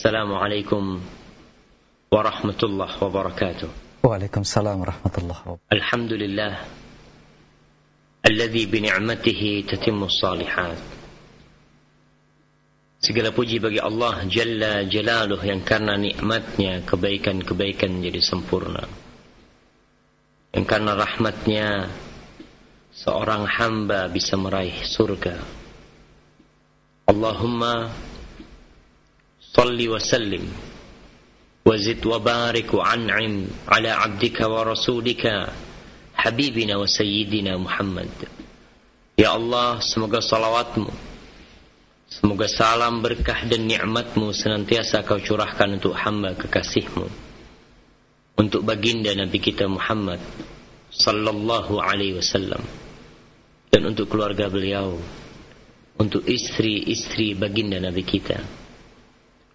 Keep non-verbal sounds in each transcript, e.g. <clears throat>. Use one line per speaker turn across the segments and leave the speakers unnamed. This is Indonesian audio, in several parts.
السلام عليكم ورحمة الله وبركاته
وعليكم السلام ورحمة الله وبركاته
الحمد لله الذي بنعمته تتم الصالحات Segala puji bagi Allah Jalla Jalaluh yang karena nikmatnya kebaikan-kebaikan jadi sempurna. Yang karena rahmatnya seorang hamba bisa meraih surga. Allahumma صل وسلم وزد وبارك وعنعم على عبدك ورسولك حبيبنا وسيدنا محمد يا الله، semoga salawatmu, semoga salam berkah dan nikmatmu senantiasa kau curahkan untuk hamba kekasihmu. Untuk baginda Nabi kita Muhammad Sallallahu alaihi wasallam Dan untuk keluarga beliau Untuk istri-istri baginda Nabi kita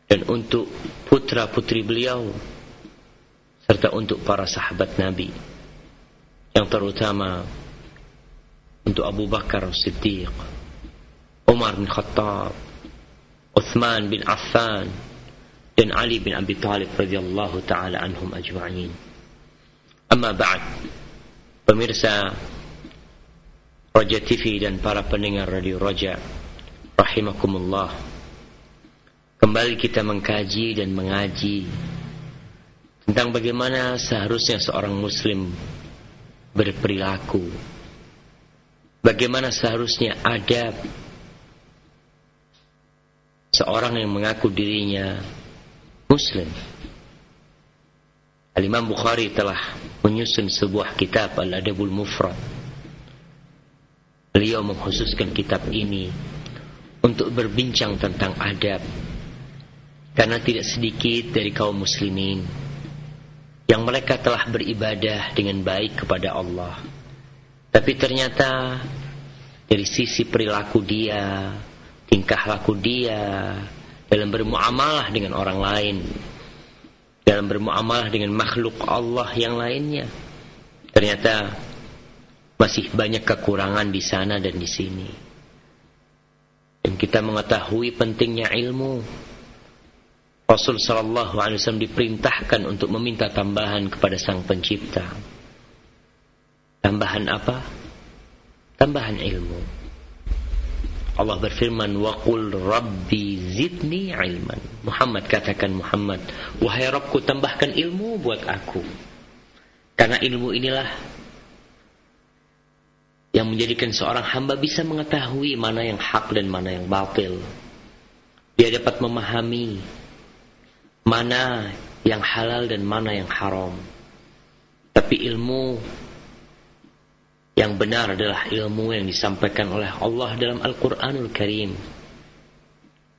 dan untuk putra putri beliau serta untuk para sahabat Nabi yang terutama untuk Abu Bakar Siddiq Umar bin Khattab Uthman bin Affan dan Ali bin Abi Talib radhiyallahu taala anhum ajma'in amma ba'd pemirsa Raja TV dan para pendengar Radio Raja rahimakumullah Kembali kita mengkaji dan mengaji tentang bagaimana seharusnya seorang muslim berperilaku. Bagaimana seharusnya adab seorang yang mengaku dirinya muslim. Al-Imam Bukhari telah menyusun sebuah kitab Al-Adabul Mufrad. Beliau mengkhususkan kitab ini untuk berbincang tentang adab karena tidak sedikit dari kaum muslimin yang mereka telah beribadah dengan baik kepada Allah. Tapi ternyata dari sisi perilaku dia, tingkah laku dia dalam bermuamalah dengan orang lain, dalam bermuamalah dengan makhluk Allah yang lainnya, ternyata masih banyak kekurangan di sana dan di sini. Dan kita mengetahui pentingnya ilmu Rasul Shallallahu Alaihi Wasallam diperintahkan untuk meminta tambahan kepada Sang Pencipta. Tambahan apa? Tambahan ilmu. Allah berfirman, Waqul Rabbi zidni ilman. Muhammad katakan Muhammad, wahai Rabbku tambahkan ilmu buat aku. Karena ilmu inilah yang menjadikan seorang hamba bisa mengetahui mana yang hak dan mana yang batil. Dia dapat memahami mana yang halal dan mana yang haram. Tapi ilmu yang benar adalah ilmu yang disampaikan oleh Allah dalam Al-Quranul Karim.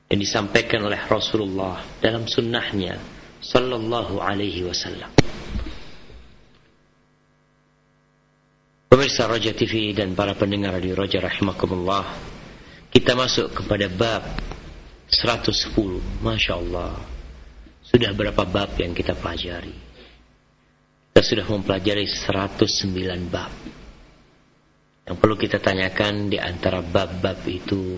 Yang disampaikan oleh Rasulullah dalam sunnahnya. Sallallahu alaihi wasallam. Pemirsa Roja TV dan para pendengar di Roja Rahimakumullah. Kita masuk kepada bab 110. Masya Allah. Sudah berapa bab yang kita pelajari? Kita sudah mempelajari 109 bab. Yang perlu kita tanyakan di antara bab-bab itu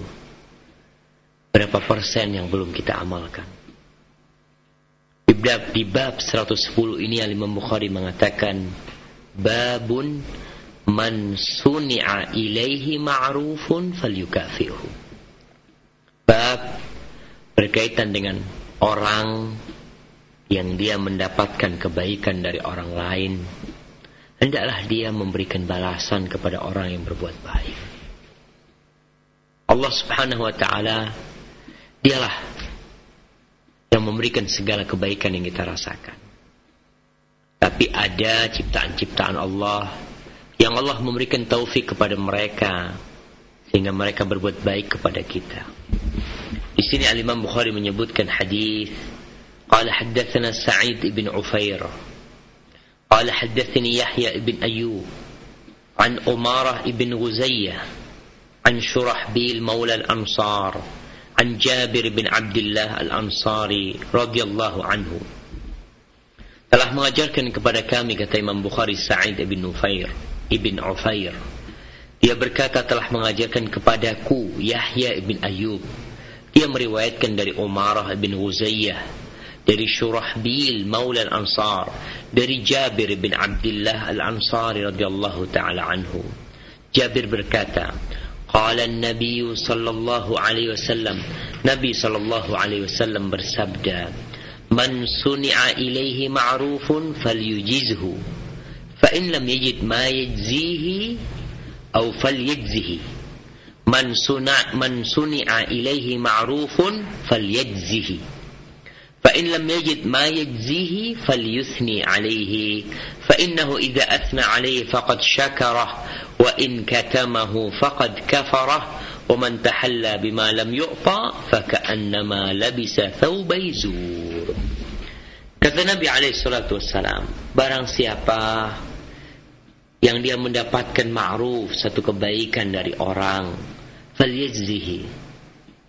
berapa persen yang belum kita amalkan? Di bab, di bab 110 ini Ali Bukhari mengatakan babun man suni'a ilaihi ma'rufun yukafi'hu. Bab berkaitan dengan orang yang dia mendapatkan kebaikan dari orang lain, hendaklah dia memberikan balasan kepada orang yang berbuat baik. Allah Subhanahu wa taala dialah yang memberikan segala kebaikan yang kita rasakan. Tapi ada ciptaan-ciptaan Allah yang Allah memberikan taufik kepada mereka sehingga mereka berbuat baik kepada kita. Di sini Al Imam Bukhari menyebutkan hadis قال حدثنا سعيد بن عفير قال حدثني يحيى بن أيوب عن أمارة بن غزية عن شرحبيل مولى الأنصار عن جابر بن عبد الله الأنصاري radhiyallahu anhu telah mengajarkan kepada kami kata Imam Bukhari Sa'id ibn Nufair ibn Ufair dia berkata telah mengajarkan kepadaku Yahya ibn Ayyub dia meriwayatkan dari Umarah ibn Huzayyah دري شرحبيل مولى الأنصار دري جابر بن عبد الله الأنصاري رضي الله تعالى عنه جابر berkata قال النبي صلى الله عليه وسلم نبي صلى الله عليه وسلم bersabda من صنع إليه معروف فليجزه فإن لم يجد ما يجزيه أو فليجزه من صنع, من صنع إليه معروف فليجزه فإن لم يجد ما يجزيه فليثني عليه فإنه إذا أثنى عليه فقد شكره وإن كتمه فقد كفره ومن تحلى بما لم يؤطى فكأنما لبس ثوب يزور كذا النبي عليه الصلاة والسلام Barang siapa yang dia mendapatkan ma'ruf satu kebaikan dari orang فليجزيه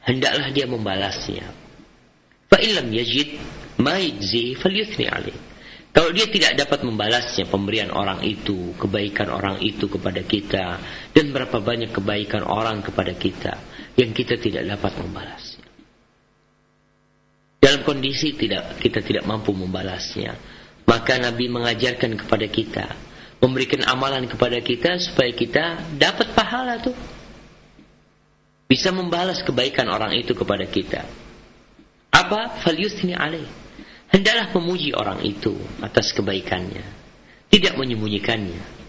Hendaklah dia membalasnya Fa'ilam yajid maizih falyuthni ali. Kalau dia tidak dapat membalasnya pemberian orang itu, kebaikan orang itu kepada kita, dan berapa banyak kebaikan orang kepada kita yang kita tidak dapat membalasnya. Dalam kondisi tidak kita tidak mampu membalasnya, maka Nabi mengajarkan kepada kita, memberikan amalan kepada kita supaya kita dapat pahala tuh. Bisa membalas kebaikan orang itu kepada kita. Aba falyusni alaih. Hendaklah memuji orang itu atas kebaikannya, tidak menyembunyikannya.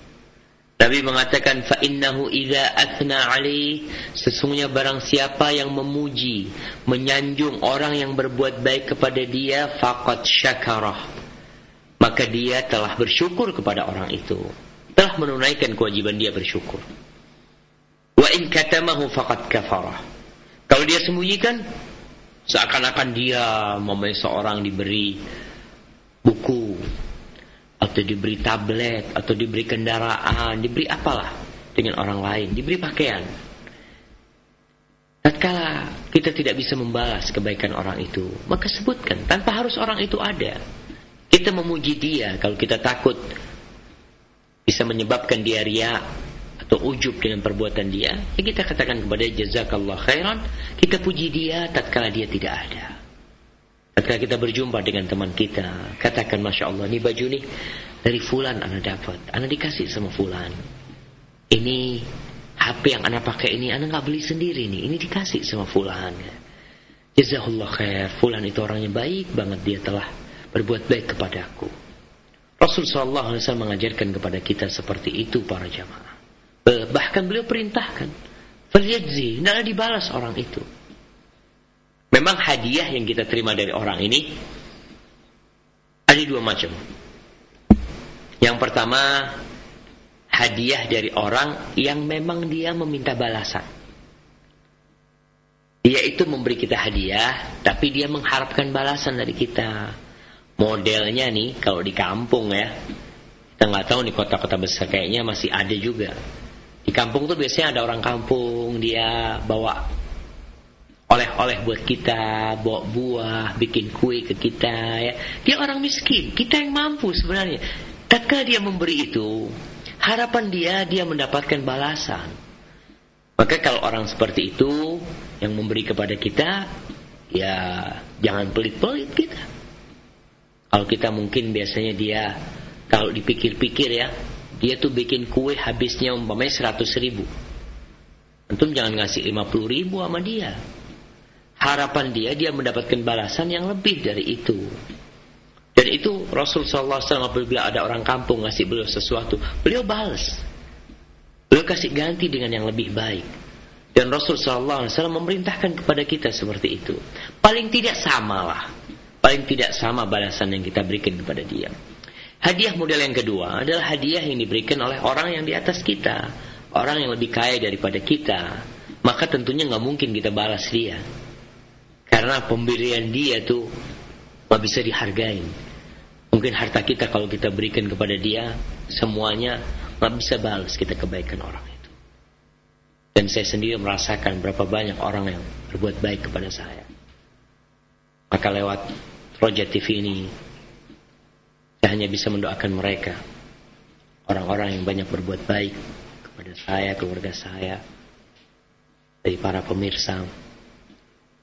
Nabi mengatakan fa innahu idza athna alaih sesungguhnya barang siapa yang memuji, menyanjung orang yang berbuat baik kepada dia faqad syakarah. Maka dia telah bersyukur kepada orang itu, telah menunaikan kewajiban dia bersyukur. Wa in katamahu faqad kafarah. Kalau dia sembunyikan, Seakan-akan dia memang seorang diberi buku atau diberi tablet atau diberi kendaraan, diberi apalah dengan orang lain, diberi pakaian. Tatkala kita tidak bisa membalas kebaikan orang itu, maka sebutkan tanpa harus orang itu ada. Kita memuji dia kalau kita takut bisa menyebabkan dia riak atau ujub dengan perbuatan dia, ya kita katakan kepada dia jazakallah khairan, kita puji dia tatkala dia tidak ada. Tatkala kita berjumpa dengan teman kita, katakan masya Allah, ini baju nih dari Fulan anak dapat, anak dikasih sama Fulan. Ini HP yang anak pakai ini, anak nggak beli sendiri nih, ini dikasih sama Fulan. Jazakallah khair, Fulan itu orangnya baik banget, dia telah berbuat baik kepadaku. Rasul Shallallahu Alaihi Wasallam mengajarkan kepada kita seperti itu para jamaah. Eh, bahkan beliau perintahkan falyajzi hendaklah dibalas orang itu memang hadiah yang kita terima dari orang ini ada dua macam yang pertama hadiah dari orang yang memang dia meminta balasan dia itu memberi kita hadiah tapi dia mengharapkan balasan dari kita modelnya nih kalau di kampung ya kita nggak tahu nih kota-kota besar kayaknya masih ada juga di kampung tuh biasanya ada orang kampung, dia bawa oleh-oleh buat kita, bawa buah, bikin kue ke kita ya. Dia orang miskin, kita yang mampu sebenarnya. Tatkala dia memberi itu, harapan dia dia mendapatkan balasan. Maka kalau orang seperti itu yang memberi kepada kita, ya jangan pelit-pelit kita. Kalau kita mungkin biasanya dia kalau dipikir-pikir ya, dia tuh bikin kue habisnya umpamanya seratus ribu. Antum jangan ngasih lima puluh ribu sama dia. Harapan dia, dia mendapatkan balasan yang lebih dari itu. Dan itu Rasul Sallallahu Alaihi Wasallam apabila ada orang kampung ngasih beliau sesuatu, beliau balas. Beliau kasih ganti dengan yang lebih baik. Dan Rasul Sallallahu Alaihi Wasallam memerintahkan kepada kita seperti itu. Paling tidak samalah. Paling tidak sama balasan yang kita berikan kepada dia. Hadiah model yang kedua adalah hadiah yang diberikan oleh orang yang di atas kita, orang yang lebih kaya daripada kita. Maka tentunya nggak mungkin kita balas dia, karena pemberian dia tuh nggak bisa dihargai. Mungkin harta kita kalau kita berikan kepada dia semuanya nggak bisa balas kita kebaikan orang itu. Dan saya sendiri merasakan berapa banyak orang yang berbuat baik kepada saya. Maka lewat Roja TV ini saya hanya bisa mendoakan mereka. Orang-orang yang banyak berbuat baik kepada saya, keluarga saya, dari para pemirsa,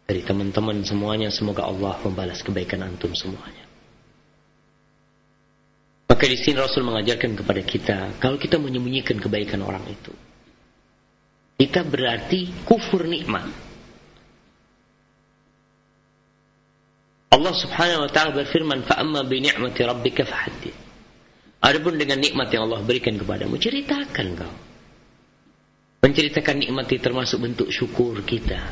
dari teman-teman semuanya, semoga Allah membalas kebaikan antum semuanya. Maka di sini Rasul mengajarkan kepada kita, kalau kita menyembunyikan kebaikan orang itu, kita berarti kufur nikmat. Allah Subhanahu wa taala berfirman, fa'amma amma bi ni'mati rabbika Adapun dengan nikmat yang Allah berikan kepadamu, ceritakan kau. Menceritakan nikmat itu termasuk bentuk syukur kita.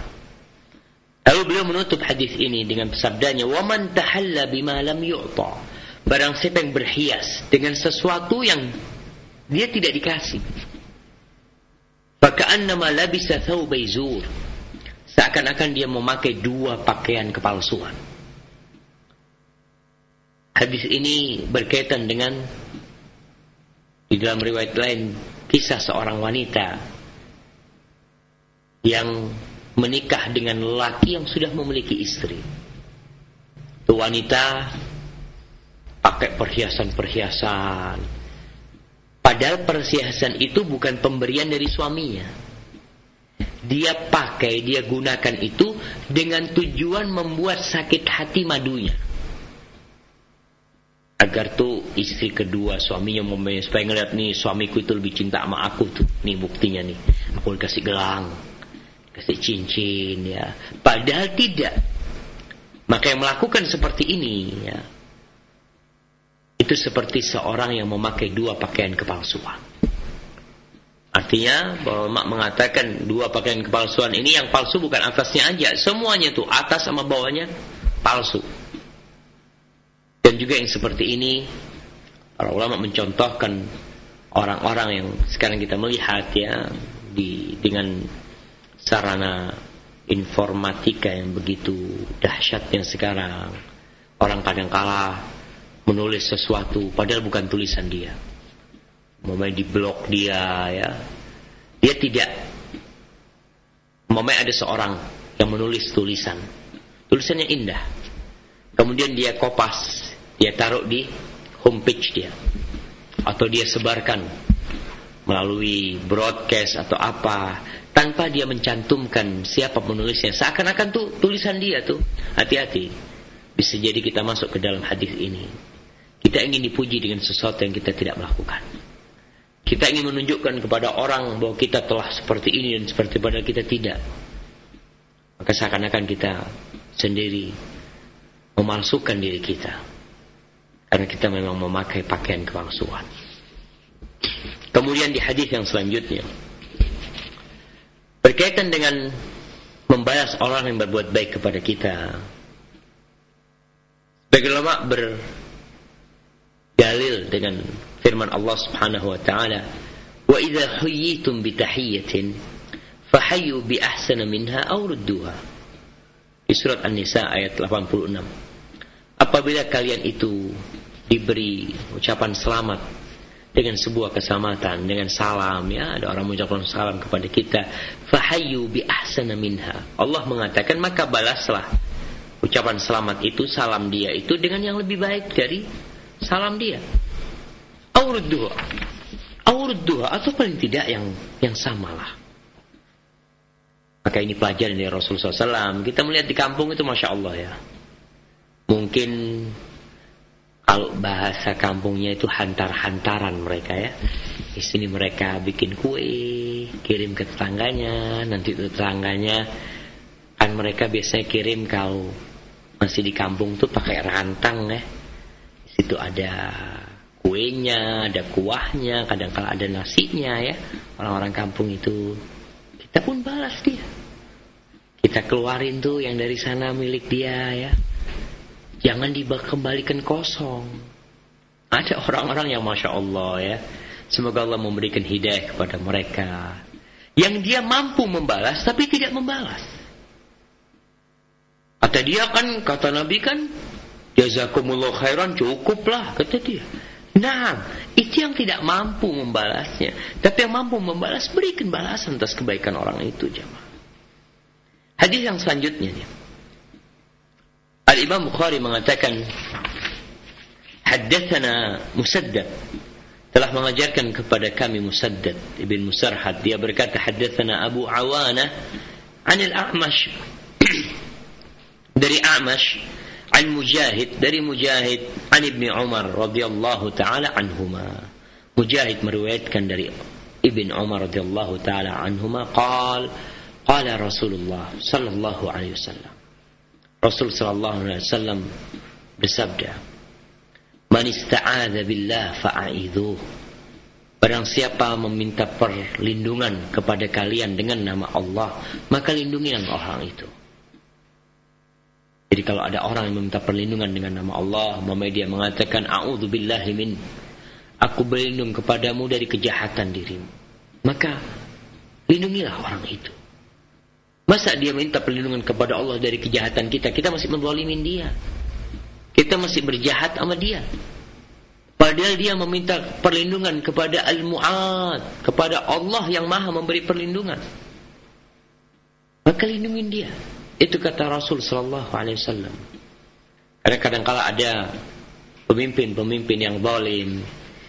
Lalu beliau menutup hadis ini dengan sabdanya, "Waman tahalla bima lam yu'ta." Barang siapa yang berhias dengan sesuatu yang dia tidak dikasih. Faka'annama labisa tahu zur. Seakan-akan dia memakai dua pakaian kepalsuan. Hadis ini berkaitan dengan di dalam riwayat lain kisah seorang wanita yang menikah dengan laki yang sudah memiliki istri. Itu wanita pakai perhiasan-perhiasan. Padahal perhiasan itu bukan pemberian dari suaminya. Dia pakai, dia gunakan itu dengan tujuan membuat sakit hati madunya agar tuh istri kedua suaminya mau supaya ngeliat nih suamiku itu lebih cinta sama aku tuh nih buktinya nih aku dikasih gelang kasih cincin ya padahal tidak maka yang melakukan seperti ini ya itu seperti seorang yang memakai dua pakaian kepalsuan artinya mak mengatakan dua pakaian kepalsuan ini yang palsu bukan atasnya aja semuanya tuh atas sama bawahnya palsu dan juga yang seperti ini para ulama mencontohkan orang-orang yang sekarang kita melihat ya di dengan sarana informatika yang begitu dahsyatnya sekarang. Orang kadang kala menulis sesuatu padahal bukan tulisan dia. Memang di blog dia ya. Dia tidak Memang ada seorang yang menulis tulisan. Tulisannya indah. Kemudian dia kopas dia taruh di homepage dia atau dia sebarkan melalui broadcast atau apa tanpa dia mencantumkan siapa penulisnya seakan-akan tuh tulisan dia tuh hati-hati bisa jadi kita masuk ke dalam hadis ini kita ingin dipuji dengan sesuatu yang kita tidak melakukan kita ingin menunjukkan kepada orang bahwa kita telah seperti ini dan seperti pada kita tidak maka seakan-akan kita sendiri memalsukan diri kita karena kita memang memakai pakaian kebangsuan. Kemudian di hadis yang selanjutnya berkaitan dengan membalas orang yang berbuat baik kepada kita. Bagi lama berdalil dengan firman Allah Subhanahu wa taala, "Wa idza huyyitum bi tahiyyatin fahayyu bi ahsana minha aw rudduha." Di surat An-Nisa ayat 86 apabila kalian itu diberi ucapan selamat dengan sebuah keselamatan dengan salam ya ada orang mengucapkan salam kepada kita fahayu bi ahsana minha Allah mengatakan maka balaslah ucapan selamat itu salam dia itu dengan yang lebih baik dari salam dia aurudduha aurudduha atau paling tidak yang yang samalah maka ini pelajaran dari Rasulullah SAW kita melihat di kampung itu Masya Allah ya mungkin kalau bahasa kampungnya itu hantar-hantaran mereka ya. Di sini mereka bikin kue, kirim ke tetangganya, nanti tetangganya kan mereka biasanya kirim kalau masih di kampung tuh pakai rantang ya. Di situ ada kuenya, ada kuahnya, kadang kala ada nasinya ya. Orang-orang kampung itu kita pun balas dia. Kita keluarin tuh yang dari sana milik dia ya Jangan dikembalikan kosong. Ada orang-orang yang Masya Allah ya. Semoga Allah memberikan hidayah kepada mereka. Yang dia mampu membalas tapi tidak membalas. Kata dia kan, kata Nabi kan, Jazakumullah khairan cukuplah, kata dia. Nah, itu yang tidak mampu membalasnya. Tapi yang mampu membalas, berikan balasan atas kebaikan orang itu, jemaah. Hadis yang selanjutnya nih. الإمام بخاري mengatakan حدثنا مسدد telah mengajarkan kepada kami مسدد ابن مسرحد dia berkata حدثنا أبو عوانة عن الأعمش dari أعمش عن مجاهد dari مجاهد عن ابن عمر رضي الله تعالى عنهما مجاهد meruatkan dari ابن عمر رضي الله تعالى عنهما قال قال رسول الله صلى الله عليه وسلم Rasul sallallahu alaihi wasallam bersabda, "Man ista'adza billah fa'idhu." Barang siapa meminta perlindungan kepada kalian dengan nama Allah, maka lindungilah orang itu. Jadi kalau ada orang yang meminta perlindungan dengan nama Allah, maka dia mengatakan, "A'udzu billahi min." Aku berlindung kepadamu dari kejahatan dirimu. Maka lindungilah orang itu. Masa dia minta perlindungan kepada Allah dari kejahatan kita? Kita masih menzalimin dia. Kita masih berjahat sama dia. Padahal dia meminta perlindungan kepada Al-Mu'ad. Kepada Allah yang maha memberi perlindungan. Maka lindungin dia. Itu kata Rasul Sallallahu Alaihi Wasallam. Karena kadang-kala ada pemimpin-pemimpin yang zalim.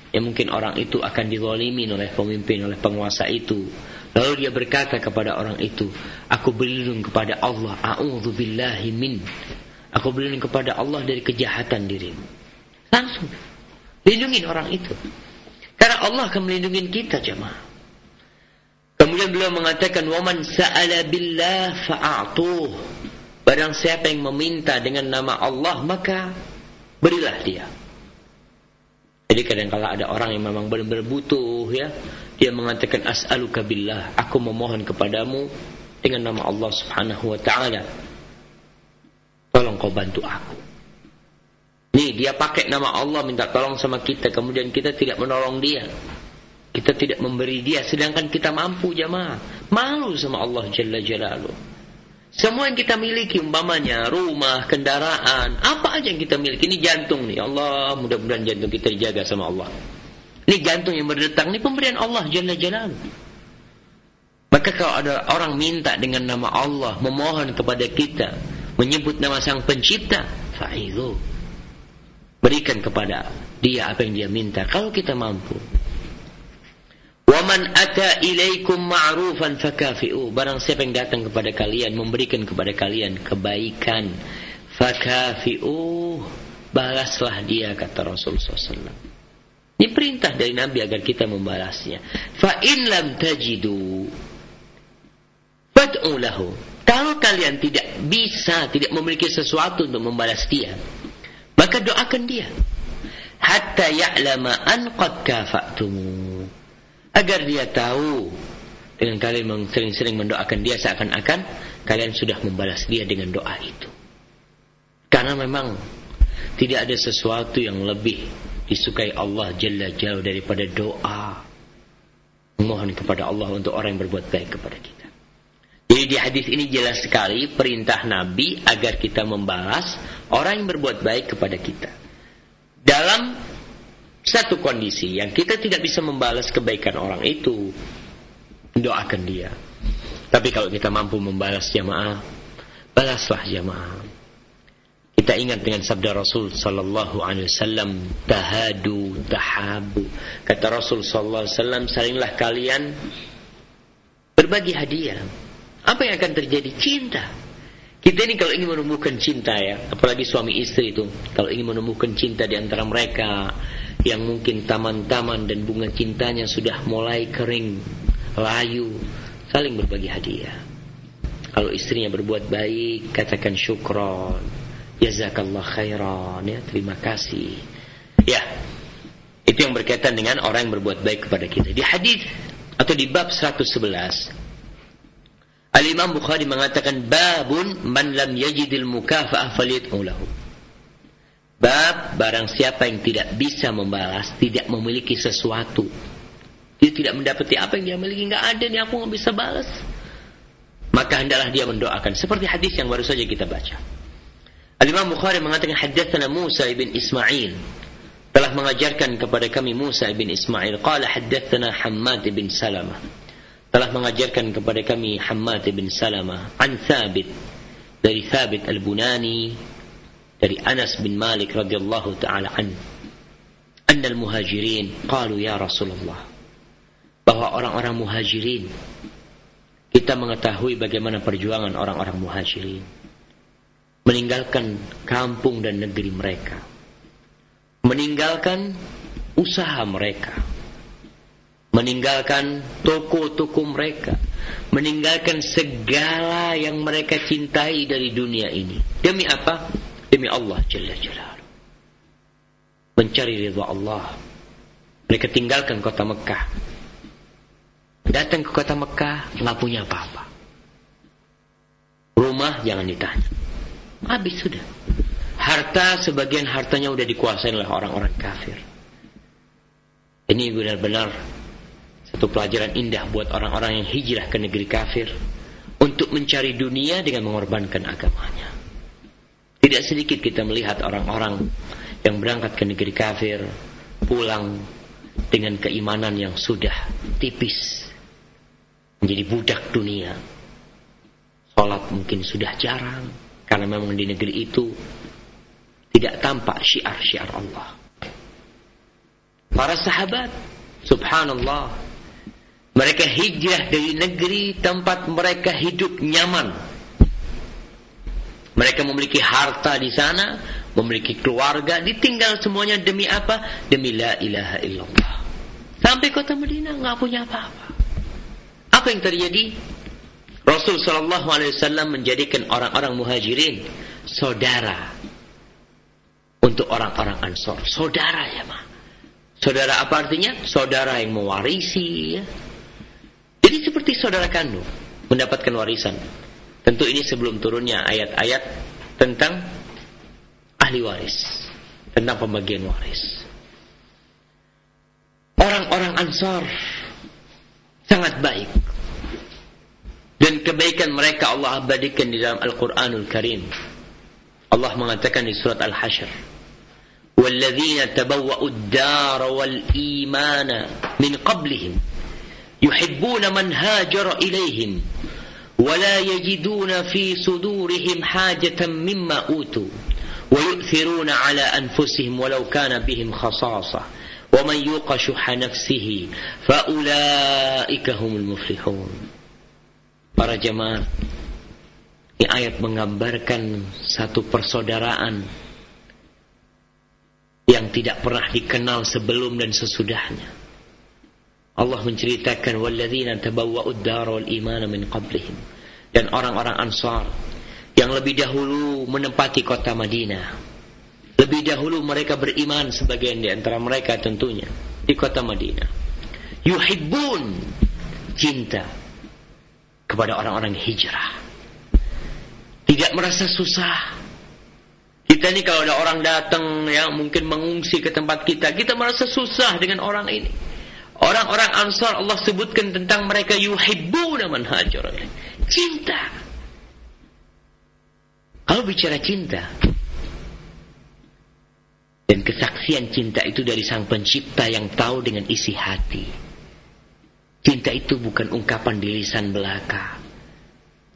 Yang mungkin orang itu akan dizalimin oleh pemimpin, oleh penguasa itu Lalu dia berkata kepada orang itu, aku berlindung kepada Allah, billahi min. Aku berlindung kepada Allah dari kejahatan dirimu. Langsung lindungin orang itu. Karena Allah akan melindungi kita, jemaah. Kemudian beliau mengatakan, "Waman sa'ala billah fa'atuh." Barang siapa yang meminta dengan nama Allah, maka berilah dia. Jadi kadang kala ada orang yang memang benar-benar butuh ya, dia mengatakan as'aluka billah, aku memohon kepadamu dengan nama Allah Subhanahu wa taala. Tolong kau bantu aku. Nih, dia pakai nama Allah minta tolong sama kita, kemudian kita tidak menolong dia. Kita tidak memberi dia sedangkan kita mampu jamaah. Malu sama Allah Jalla Jalaluhu. Semua yang kita miliki umpamanya rumah, kendaraan, apa aja yang kita miliki ini jantung nih. Allah, mudah-mudahan jantung kita dijaga sama Allah. Ini jantung yang berdetak, ini pemberian Allah Jalla Jalal. Maka kalau ada orang minta dengan nama Allah, memohon kepada kita, menyebut nama sang pencipta, fa'idu. Berikan kepada dia apa yang dia minta, kalau kita mampu. Waman ata ilaikum ma'rufan fakafi'u. Barang siapa yang datang kepada kalian, memberikan kepada kalian kebaikan. Fakafi'u. Balaslah dia, kata Rasulullah SAW. Ini perintah dari Nabi agar kita membalasnya. Fa in lam tajidu fad'u lahu. Kalau kalian tidak bisa, tidak memiliki sesuatu untuk membalas dia, maka doakan dia. Hatta ya'lama an qad kafa'tumu. Agar dia tahu dengan kalian sering-sering mendoakan dia seakan-akan kalian sudah membalas dia dengan doa itu. Karena memang tidak ada sesuatu yang lebih disukai Allah Jalla jauh daripada doa mohon kepada Allah untuk orang yang berbuat baik kepada kita. Jadi di hadis ini jelas sekali perintah Nabi agar kita membalas orang yang berbuat baik kepada kita. Dalam satu kondisi yang kita tidak bisa membalas kebaikan orang itu, doakan dia. Tapi kalau kita mampu membalas jamaah, balaslah jamaah. Kita ingat dengan sabda Rasul sallallahu alaihi wasallam, "Tahadu tahabu." Kata Rasul sallallahu alaihi wasallam, "Salinglah kalian berbagi hadiah." Apa yang akan terjadi? Cinta. Kita ini kalau ingin menumbuhkan cinta ya, apalagi suami istri itu, kalau ingin menumbuhkan cinta di antara mereka yang mungkin taman-taman dan bunga cintanya sudah mulai kering, layu, saling berbagi hadiah. Kalau istrinya berbuat baik, katakan syukron Jazakallah khairan ya, terima kasih. Ya. Itu yang berkaitan dengan orang yang berbuat baik kepada kita. Di hadis atau di bab 111 Al-Imam Bukhari mengatakan babun man lam yajidil mukafa'ah falyad'u Bab barang siapa yang tidak bisa membalas, tidak memiliki sesuatu. Dia tidak mendapati apa yang dia miliki, nggak ada nih aku nggak bisa balas. Maka hendaklah dia mendoakan seperti hadis yang baru saja kita baca. Al-Imam Bukhari mengatakan hadatsana Musa bin Ismail telah mengajarkan kepada kami Musa bin Ismail qala hadatsana Hammad bin Salama." telah mengajarkan kepada kami Hammad bin Salama. an Thabit dari Thabit Al-Bunani dari Anas bin Malik radhiyallahu taala an an al-muhajirin qalu ya Rasulullah bahwa orang-orang muhajirin kita mengetahui bagaimana perjuangan orang-orang muhajirin meninggalkan kampung dan negeri mereka, meninggalkan usaha mereka, meninggalkan toko-toko mereka, meninggalkan segala yang mereka cintai dari dunia ini. Demi apa? Demi Allah Jalla Jalal. Mencari ridha Allah. Mereka tinggalkan kota Mekah. Datang ke kota Mekah, nggak punya apa-apa. Rumah jangan ditanya habis sudah. Harta sebagian hartanya sudah dikuasai oleh orang-orang kafir. Ini benar-benar satu pelajaran indah buat orang-orang yang hijrah ke negeri kafir untuk mencari dunia dengan mengorbankan agamanya. Tidak sedikit kita melihat orang-orang yang berangkat ke negeri kafir pulang dengan keimanan yang sudah tipis menjadi budak dunia. Salat mungkin sudah jarang karena memang di negeri itu tidak tampak syiar-syiar Allah. Para sahabat, subhanallah, mereka hijrah dari negeri tempat mereka hidup nyaman. Mereka memiliki harta di sana, memiliki keluarga, ditinggal semuanya demi apa? Demi la ilaha illallah. Sampai kota Madinah nggak punya apa-apa. Apa yang terjadi? Rasul Shallallahu Alaihi Wasallam menjadikan orang-orang muhajirin saudara untuk orang-orang ansor. Saudara ya mah. Saudara apa artinya? Saudara yang mewarisi. Ya. Jadi seperti saudara kandung mendapatkan warisan. Tentu ini sebelum turunnya ayat-ayat tentang ahli waris, tentang pembagian waris. Orang-orang Ansor sangat baik Dan kebaikan mereka Allah abadikan di dalam Al-Quranul Karim. Allah mengatakan di surat Al-Hashr. والذين تبوأوا الدار والإيمان من قبلهم يحبون من هاجر إليهم ولا يجدون في صدورهم حاجة مما أوتوا ويؤثرون على أنفسهم ولو كان بهم خصاصة ومن يوق شح نفسه فأولئك هم المفلحون para jemaah ini ayat menggambarkan satu persaudaraan yang tidak pernah dikenal sebelum dan sesudahnya. Allah menceritakan walladzina tabawwa'ud dara wal iman min qablihim dan orang-orang Ansar yang lebih dahulu menempati kota Madinah. Lebih dahulu mereka beriman sebagian di antara mereka tentunya di kota Madinah. Yuhibbun cinta kepada orang-orang hijrah. Tidak merasa susah. Kita ini kalau ada orang datang yang mungkin mengungsi ke tempat kita, kita merasa susah dengan orang ini. Orang-orang Ansar Allah sebutkan tentang mereka yuhibbuna man hajar. Cinta. Kalau bicara cinta dan kesaksian cinta itu dari Sang Pencipta yang tahu dengan isi hati. Cinta itu bukan ungkapan di lisan belaka.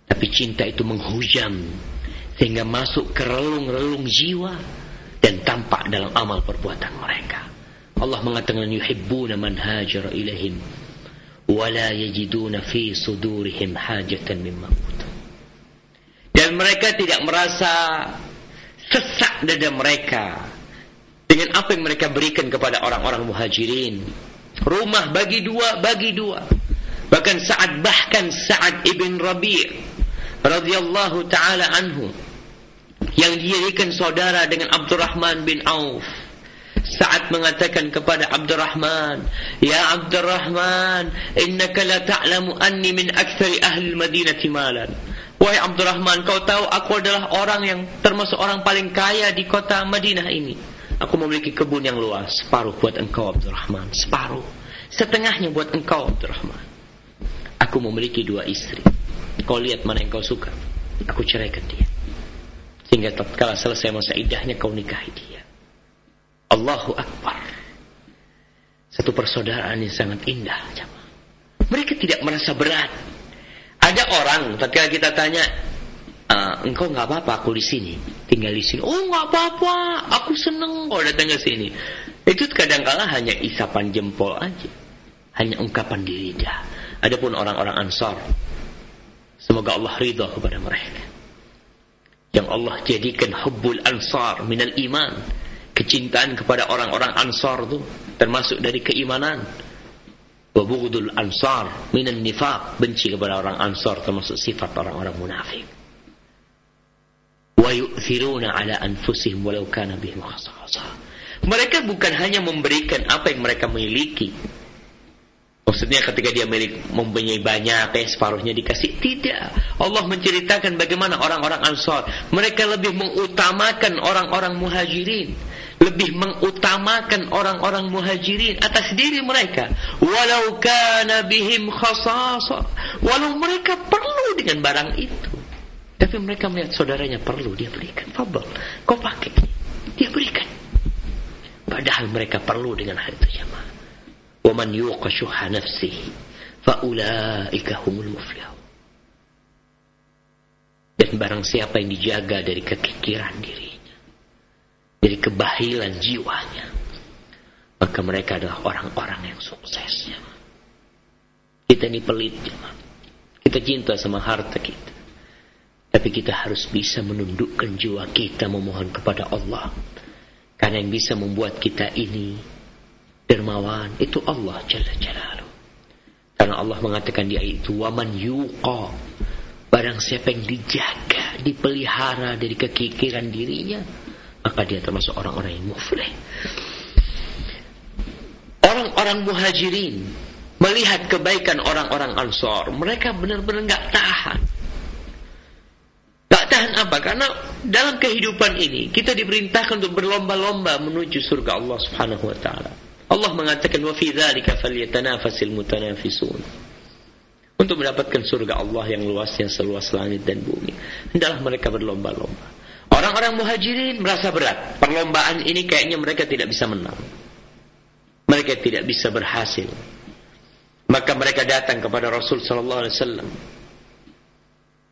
Tapi cinta itu menghujam sehingga masuk ke relung-relung jiwa dan tampak dalam amal perbuatan mereka. Allah mengatakan yuhibbuna man hajara ilahim, wa la yajiduna fi sudurihim hajatan mimma Dan mereka tidak merasa sesak dada mereka dengan apa yang mereka berikan kepada orang-orang muhajirin rumah bagi dua bagi dua bahkan Sa'ad bahkan Sa'ad ibn Rabi' radhiyallahu taala anhu yang dijadikan saudara dengan Abdurrahman bin Auf saat mengatakan kepada Abdurrahman ya Abdurrahman inna la ta'lamu anni min aktsari ahli al-Madinah malan Wahai Abdurrahman, kau tahu aku adalah orang yang termasuk orang paling kaya di kota Madinah ini. Aku memiliki kebun yang luas, separuh buat engkau Abdurrahman, separuh. Setengahnya buat engkau Abdurrahman. Aku memiliki dua istri. Kau lihat mana yang kau suka. Aku ceraikan dia. Sehingga tatkala selesai masa idahnya kau nikahi dia. Allahu Akbar. Satu persaudaraan yang sangat indah. Mereka tidak merasa berat. Ada orang, tatkala kita tanya, ah, engkau nggak apa-apa aku di sini tinggal di sini. Oh nggak apa-apa, aku seneng kalau datang ke sini. Itu kadangkala hanya isapan jempol aja, hanya ungkapan di lidah. Adapun orang-orang Ansor, semoga Allah ridha kepada mereka. Yang Allah jadikan hubbul ansar minal iman. Kecintaan kepada orang-orang ansar itu termasuk dari keimanan. Wa bughdul ansar minan nifak. Benci kepada orang ansar termasuk sifat orang-orang munafik. ويؤثرون على أنفسهم ولو كان بِهِمْ خصاصة mereka bukan hanya memberikan apa yang mereka miliki. Maksudnya ketika dia milik mempunyai banyak ya separuhnya dikasih tidak. Allah menceritakan bagaimana orang-orang ansar. mereka lebih mengutamakan orang-orang Muhajirin, lebih mengutamakan orang-orang Muhajirin atas diri mereka. Walau kana bihim khasasa, walau mereka perlu dengan barang itu. Tapi mereka melihat saudaranya perlu, dia berikan. Fabel, kau pakai. Dia berikan. Padahal mereka perlu dengan hal itu jemaah. Waman يُوقَ شُحَ نَفْسِهِ فَأُولَٰئِكَ هُمُ Dan barang siapa yang dijaga dari kekikiran dirinya, dari kebahilan jiwanya, maka mereka adalah orang-orang yang sukses. Kita ini pelit, jemaah. Kita cinta sama harta kita. Tapi kita harus bisa menundukkan jiwa kita memohon kepada Allah. Karena yang bisa membuat kita ini dermawan itu Allah Jalla Jalaluh. Karena Allah mengatakan dia itu waman yuqa barang siapa yang dijaga, dipelihara dari kekikiran dirinya, maka dia termasuk orang-orang yang muflih. Orang-orang muhajirin melihat kebaikan orang-orang Ansor, mereka benar-benar nggak tahan. Tahan apa? Karena dalam kehidupan ini kita diperintahkan untuk berlomba-lomba menuju surga Allah Subhanahu wa taala. Allah mengatakan wa fi dzalika falyatanafasil mutanafisun. Untuk mendapatkan surga Allah yang luas yang seluas langit dan bumi. Hendaklah mereka berlomba-lomba. Orang-orang muhajirin merasa berat. Perlombaan ini kayaknya mereka tidak bisa menang. Mereka tidak bisa berhasil. Maka mereka datang kepada Rasul sallallahu alaihi wasallam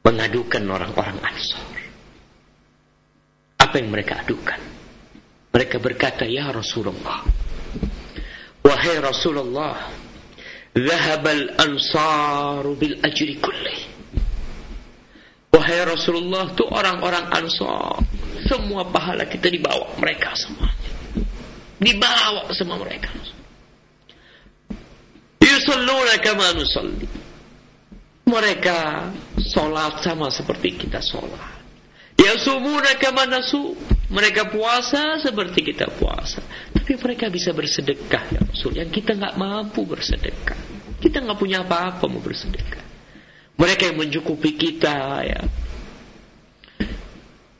mengadukan orang-orang Ansor. Apa yang mereka adukan? Mereka berkata, "Ya Rasulullah, wahai Rasulullah, dhahabal ansaru bil ajri kulli." Wahai Rasulullah, itu orang-orang Ansar, semua pahala kita dibawa mereka semuanya. Dibawa semua mereka. Yusalluna kama nusalli. Mereka sholat sama seperti kita sholat. Ya mereka mana su, Mereka puasa seperti kita puasa. Tapi mereka bisa bersedekah ya Rasul. Yang kita nggak mampu bersedekah. Kita nggak punya apa-apa mau bersedekah. Mereka yang mencukupi kita ya.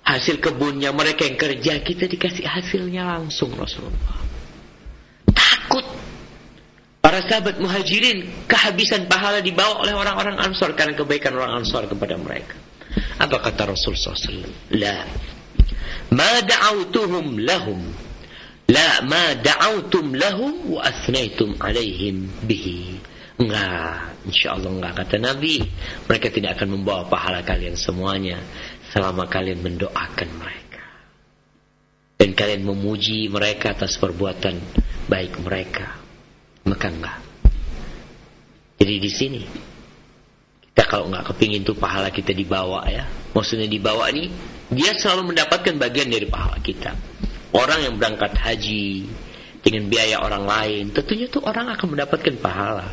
Hasil kebunnya mereka yang kerja kita dikasih hasilnya langsung Rasulullah. Takut Para sahabat muhajirin kehabisan pahala dibawa oleh orang-orang ansor karena kebaikan orang ansor kepada mereka. Apa kata Rasul SAW? La. Ma da'autuhum lahum. La ma da'autum lahum wa asnaitum alaihim bihi. Enggak. InsyaAllah enggak kata Nabi. Mereka tidak akan membawa pahala kalian semuanya. Selama kalian mendoakan mereka. Dan kalian memuji mereka atas perbuatan baik mereka. Mekah enggak. Jadi di sini kita kalau nggak kepingin tuh pahala kita dibawa ya, maksudnya dibawa ini dia selalu mendapatkan bagian dari pahala kita. Orang yang berangkat haji dengan biaya orang lain, tentunya tuh orang akan mendapatkan pahala.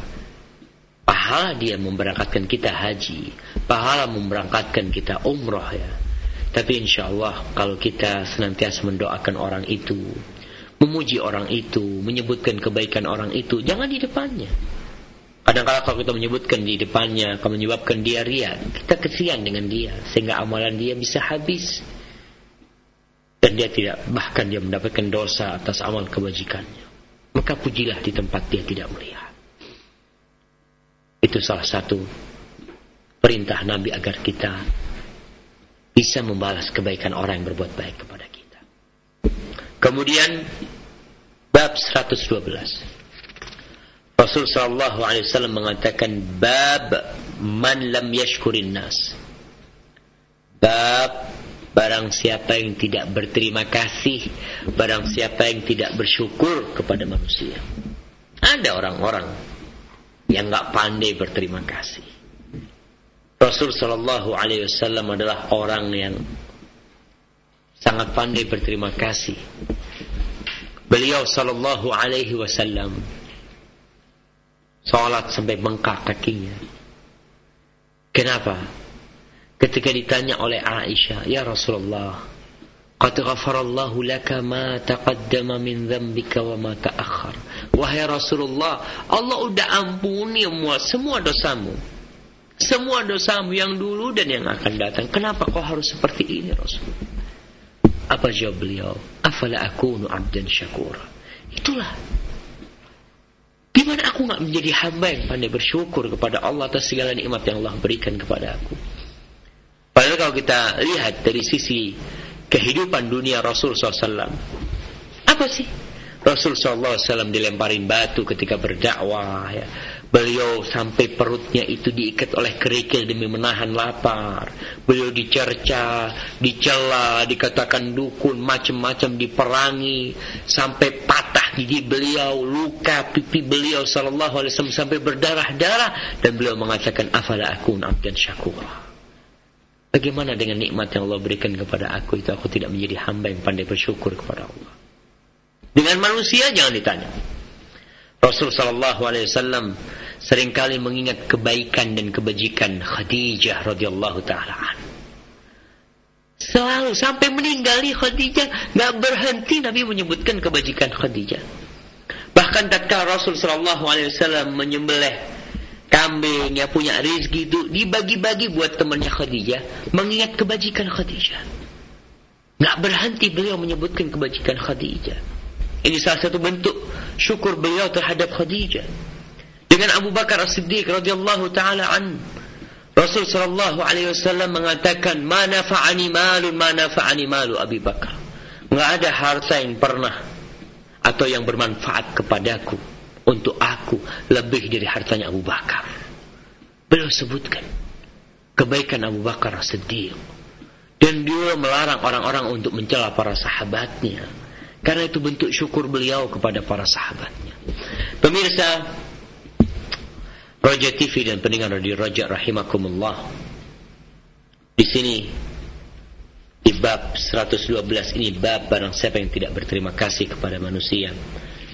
Pahala dia memberangkatkan kita haji, pahala memberangkatkan kita umroh ya. Tapi insya Allah kalau kita senantiasa mendoakan orang itu, memuji orang itu, menyebutkan kebaikan orang itu, jangan di depannya. kadang kadang kalau kita menyebutkan di depannya akan menyebabkan dia ria, kita kesian dengan dia sehingga amalan dia bisa habis dan dia tidak bahkan dia mendapatkan dosa atas amal kebajikannya. Maka pujilah di tempat dia tidak melihat. Itu salah satu perintah Nabi agar kita bisa membalas kebaikan orang yang berbuat baik kepada Kemudian bab 112. Rasul sallallahu alaihi wasallam mengatakan bab man lam yashkurin nas. Bab barang siapa yang tidak berterima kasih, barang siapa yang tidak bersyukur kepada manusia. Ada orang-orang yang nggak pandai berterima kasih. Rasul sallallahu alaihi wasallam adalah orang yang sangat pandai berterima kasih. Beliau sallallahu alaihi wasallam salat sampai bengkak kakinya. Kenapa? Ketika ditanya oleh Aisyah, "Ya Rasulullah, qad ghafarallahu laka ma taqaddama min dzambika wa ma ta'akhkhar." Wahai Rasulullah, Allah udah ampuni semua semua dosamu. Semua dosamu yang dulu dan yang akan datang. Kenapa kau harus seperti ini, Rasulullah? Apa jawab beliau? Afala akunu abdan syakur. Itulah. Gimana aku nggak menjadi hamba yang pandai bersyukur kepada Allah atas segala nikmat yang Allah berikan kepada aku? Padahal kalau kita lihat dari sisi kehidupan dunia Rasul SAW, apa sih? Rasul SAW dilemparin batu ketika berdakwah, ya. Beliau sampai perutnya itu diikat oleh kerikil demi menahan lapar. Beliau dicerca, dicela, dikatakan dukun, macam-macam diperangi sampai patah gigi beliau, luka pipi beliau sallallahu alaihi wasallam sampai berdarah-darah dan beliau mengatakan afala aku abdan syakura. Bagaimana dengan nikmat yang Allah berikan kepada aku itu aku tidak menjadi hamba yang pandai bersyukur kepada Allah. Dengan manusia jangan ditanya. Rasul sallallahu alaihi wasallam seringkali mengingat kebaikan dan kebajikan Khadijah radhiyallahu taala Selalu sampai meninggali Khadijah nggak berhenti Nabi menyebutkan kebajikan Khadijah. Bahkan tatkala Rasul sallallahu alaihi wasallam menyembelih kambing yang punya rezeki itu dibagi-bagi buat temannya Khadijah mengingat kebajikan Khadijah. Nggak berhenti beliau menyebutkan kebajikan Khadijah. Ini salah satu bentuk syukur beliau terhadap Khadijah. Dengan Abu Bakar As-Siddiq radhiyallahu taala an Rasul sallallahu alaihi wasallam mengatakan, mana nafa'ani malun ma malu Abi Bakar." Enggak ada harta yang pernah atau yang bermanfaat kepadaku untuk aku lebih dari hartanya Abu Bakar. Beliau sebutkan kebaikan Abu Bakar As-Siddiq dan dia melarang orang-orang untuk mencela para sahabatnya Karena itu bentuk syukur beliau kepada para sahabatnya. Pemirsa Raja TV dan pendengar Radio Raja Rahimakumullah. Di sini di bab 112 ini bab barang siapa yang tidak berterima kasih kepada manusia.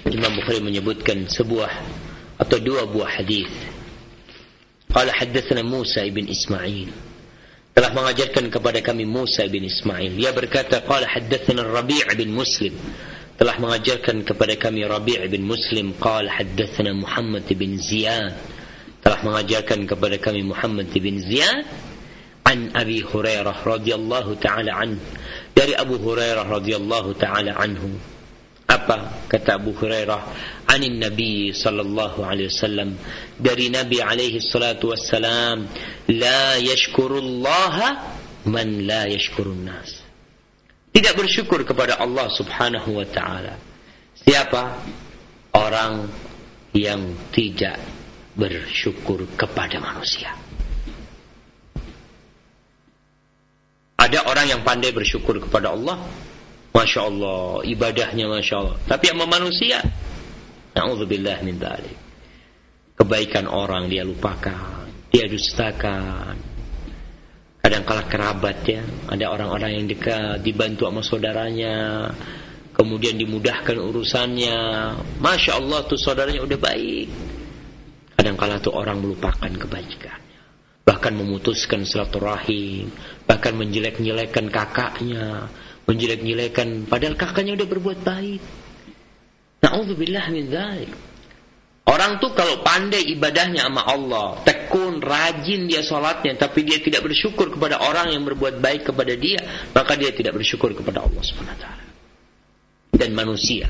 Imam Bukhari menyebutkan sebuah atau dua buah hadis. Qala haddatsana Musa ibn Ismail telah mengajarkan kepada kami Musa bin Ismail. Dia berkata, "Qala haddatsana Rabi' bin Muslim." Telah mengajarkan kepada kami Rabi' bin Muslim, "Qala haddatsana Muhammad bin Ziyad." Telah mengajarkan kepada kami Muhammad bin Ziyad an Abi Hurairah radhiyallahu taala anhu. Dari Abu Hurairah radhiyallahu taala anhu. Apa kata Abu Hurairah? Anin Nabi sallallahu alaihi wasallam dari Nabi alaihi salatu wassalam, la yashkurullah man la yashkurun nas. Tidak bersyukur kepada Allah Subhanahu wa taala. Siapa? Orang yang tidak bersyukur kepada manusia. Ada orang yang pandai bersyukur kepada Allah, Masya Allah, ibadahnya Masya Allah. Tapi sama manusia, na'udzubillah min dalik. Kebaikan orang dia lupakan, dia dustakan. Kadangkala kerabat ya, ada orang-orang yang dekat, dibantu sama saudaranya, kemudian dimudahkan urusannya. Masya Allah tuh saudaranya udah baik. Kadangkala tuh orang melupakan kebaikannya. Bahkan memutuskan silaturahim, bahkan menjelek-jelekan kakaknya, menjelek-jelekan padahal kakaknya udah berbuat baik. Nauzubillah min dzalik. Orang tuh kalau pandai ibadahnya sama Allah, tekun, rajin dia sholatnya, tapi dia tidak bersyukur kepada orang yang berbuat baik kepada dia, maka dia tidak bersyukur kepada Allah Subhanahu Taala. Dan manusia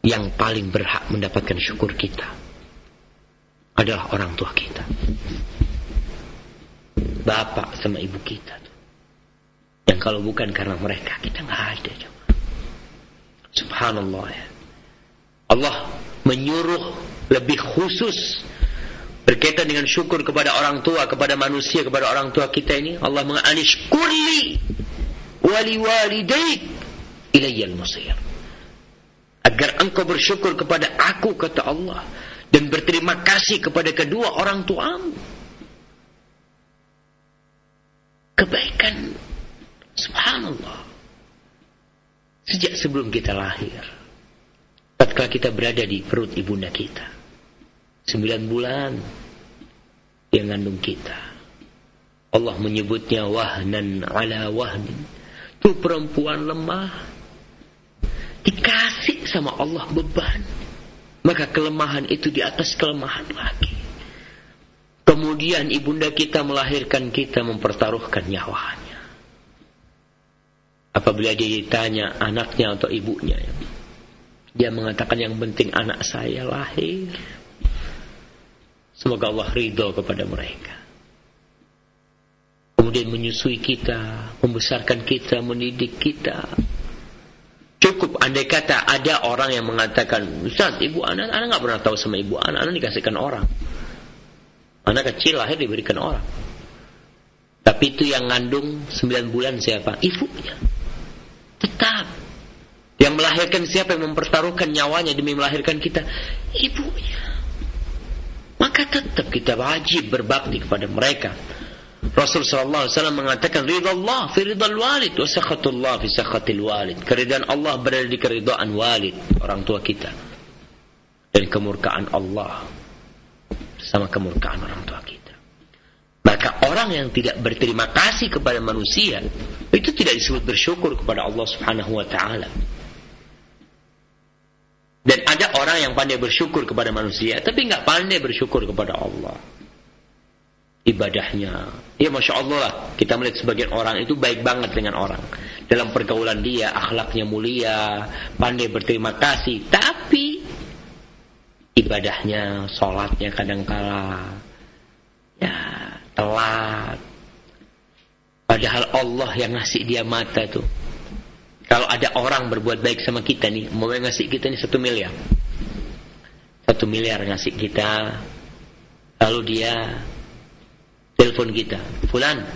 yang paling berhak mendapatkan syukur kita adalah orang tua kita, bapak sama ibu kita. Yang kalau bukan karena mereka kita nggak ada. Subhanallah ya. Allah menyuruh lebih khusus berkaitan dengan syukur kepada orang tua, kepada manusia, kepada orang tua kita ini. Allah menganis kulli wali walidaik ilayyal masir. Agar engkau bersyukur kepada aku, kata Allah. Dan berterima kasih kepada kedua orang tuamu. Kebaikan Subhanallah. Sejak sebelum kita lahir. ketika kita berada di perut ibunda kita. Sembilan bulan. Dia mengandung kita. Allah menyebutnya wahnan ala wahnin. Itu perempuan lemah. Dikasih sama Allah beban. Maka kelemahan itu di atas kelemahan lagi. Kemudian ibunda kita melahirkan kita mempertaruhkan nyawanya apabila dia ditanya anaknya atau ibunya dia mengatakan yang penting anak saya lahir semoga Allah ridho kepada mereka kemudian menyusui kita membesarkan kita mendidik kita cukup andai kata ada orang yang mengatakan Ustaz ibu anak anak gak pernah tahu sama ibu anak anak dikasihkan orang anak kecil lahir diberikan orang tapi itu yang ngandung sembilan bulan siapa? Ibunya kitab yang melahirkan siapa yang mempertaruhkan nyawanya demi melahirkan kita ibunya maka tetap kita wajib berbakti kepada mereka Rasul sallallahu alaihi wasallam mengatakan ridha Allah fi walid wa sakhatullah fi sakhatil walid keridhaan Allah berada di keridhaan walid orang tua kita dan kemurkaan Allah sama kemurkaan orang tua kita maka orang yang tidak berterima kasih kepada manusia itu tidak disebut bersyukur kepada Allah Subhanahu wa taala. Dan ada orang yang pandai bersyukur kepada manusia tapi nggak pandai bersyukur kepada Allah. Ibadahnya. Ya Masya Allah lah, kita melihat sebagian orang itu baik banget dengan orang. Dalam pergaulan dia, akhlaknya mulia, pandai berterima kasih. Tapi ibadahnya, sholatnya kadang kala ya telat. Padahal Allah yang ngasih dia mata tuh. Kalau ada orang berbuat baik sama kita nih, mau yang ngasih kita nih satu miliar. Satu miliar ngasih kita. Lalu dia telepon kita. Fulan,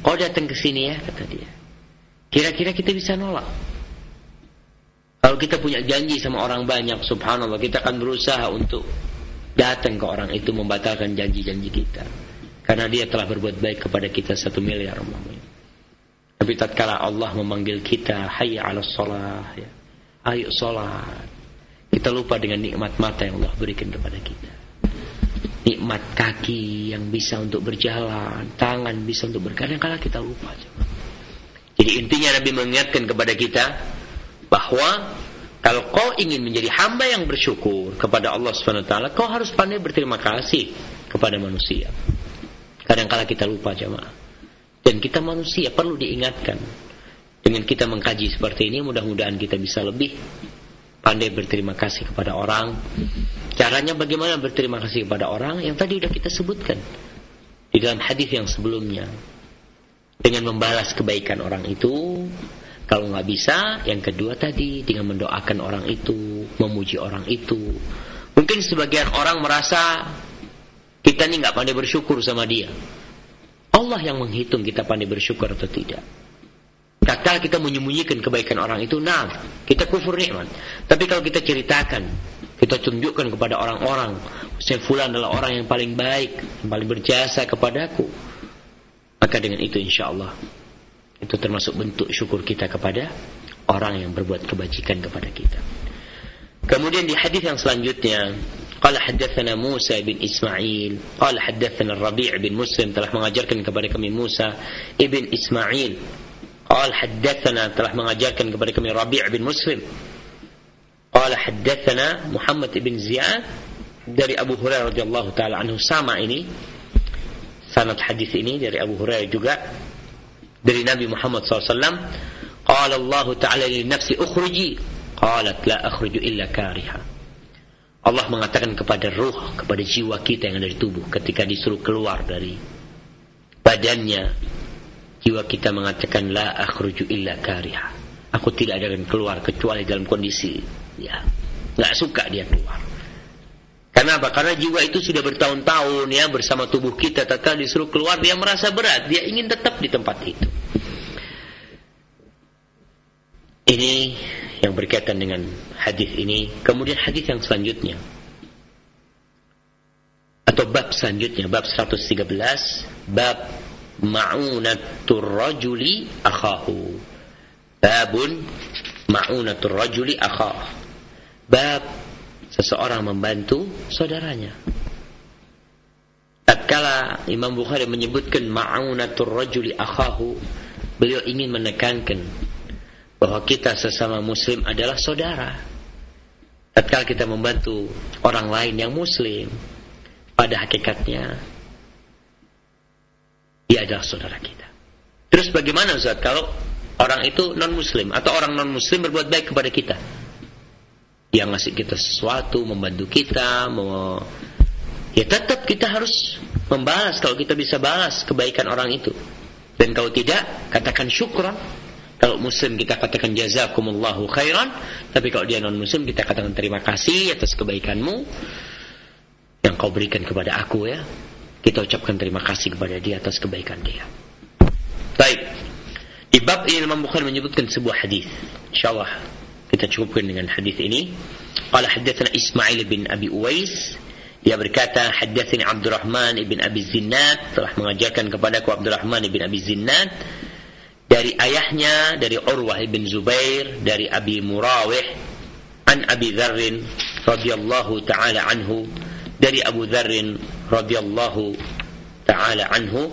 kau datang ke sini ya, kata dia. Kira-kira kita bisa nolak. Kalau kita punya janji sama orang banyak, subhanallah, kita akan berusaha untuk datang ke orang itu membatalkan janji-janji kita karena dia telah berbuat baik kepada kita satu miliar umpamanya. Tapi tatkala Allah memanggil kita hayya ala shalah ya. Ayo sholat. Kita lupa dengan nikmat mata yang Allah berikan kepada kita. Nikmat kaki yang bisa untuk berjalan, tangan bisa untuk berkarya, kala kita lupa. Jadi intinya Nabi mengingatkan kepada kita bahwa kalau kau ingin menjadi hamba yang bersyukur kepada Allah Subhanahu wa taala, kau harus pandai berterima kasih kepada manusia. Kadangkala kita lupa jemaah. Dan kita manusia perlu diingatkan. Dengan kita mengkaji seperti ini mudah-mudahan kita bisa lebih pandai berterima kasih kepada orang. Caranya bagaimana berterima kasih kepada orang yang tadi sudah kita sebutkan di dalam hadis yang sebelumnya. Dengan membalas kebaikan orang itu, kalau nggak bisa, yang kedua tadi dengan mendoakan orang itu, memuji orang itu. Mungkin sebagian orang merasa kita ini nggak pandai bersyukur sama dia. Allah yang menghitung kita pandai bersyukur atau tidak. Kata kita menyembunyikan kebaikan orang itu, nah, kita kufur nikmat. Tapi kalau kita ceritakan, kita tunjukkan kepada orang-orang, saya fulan adalah orang yang paling baik, yang paling berjasa kepadaku. Maka dengan itu insya Allah, itu termasuk bentuk syukur kita kepada orang yang berbuat kebajikan kepada kita. Kemudian di hadis yang selanjutnya, قال حدثنا موسى بن إسماعيل قال حدثنا الربيع بن مسلم telah mengajarkan kepada kami Musa ibn Ismail قال حدثنا telah mengajarkan kepada kami Rabi' bin Muslim قال حدثنا Muhammad ibn Ziyad dari Abu Hurairah radhiyallahu taala anhu sama ini sanad hadis ini dari Abu Hurairah juga dari Nabi Muhammad SAW قال الله تعالى لنفسي أخرجي قالت لا أخرج إلا كارهة Allah mengatakan kepada ruh, kepada jiwa kita yang ada di tubuh ketika disuruh keluar dari badannya, jiwa kita mengatakan la akhruju illa kariha. Aku tidak akan keluar kecuali dalam kondisi ya nggak suka dia keluar. Karena apa? Karena jiwa itu sudah bertahun-tahun ya bersama tubuh kita tetapi disuruh keluar dia merasa berat, dia ingin tetap di tempat itu. Ini yang berkaitan dengan hadis ini. Kemudian hadis yang selanjutnya atau bab selanjutnya bab 113 bab ma'unatur rajuli akhahu. Babun ma'unatur rajuli akhah. Bab seseorang membantu saudaranya. Tatkala Imam Bukhari menyebutkan ma'unatur rajuli akhahu, beliau ingin menekankan bahwa kita sesama muslim adalah saudara. Tatkala kita membantu orang lain yang muslim, pada hakikatnya dia adalah saudara kita. Terus bagaimana Ustaz kalau orang itu non muslim atau orang non muslim berbuat baik kepada kita? Dia ngasih kita sesuatu, membantu kita, mau ya tetap kita harus membalas kalau kita bisa balas kebaikan orang itu. Dan kalau tidak, katakan syukur. Kalau muslim kita katakan jazakumullahu khairan, tapi kalau dia non muslim kita katakan terima kasih atas kebaikanmu yang kau berikan kepada aku ya. Kita ucapkan terima kasih kepada dia atas kebaikan dia. Baik. Di bab ini Imam Bukhari menyebutkan sebuah hadis. Insyaallah kita cukupkan dengan hadis ini. Qala haddatsana Ismail bin Abi Uwais Dia berkata, Haddathini Abdurrahman ibn Abi Zinnat, telah mengajarkan kepadaku Abdurrahman ibn Abi Zinnat, dari ayahnya dari Urwah bin Zubair dari Abi Murawih an Abi Dzar radhiyallahu taala anhu dari Abu Dzar radhiyallahu taala anhu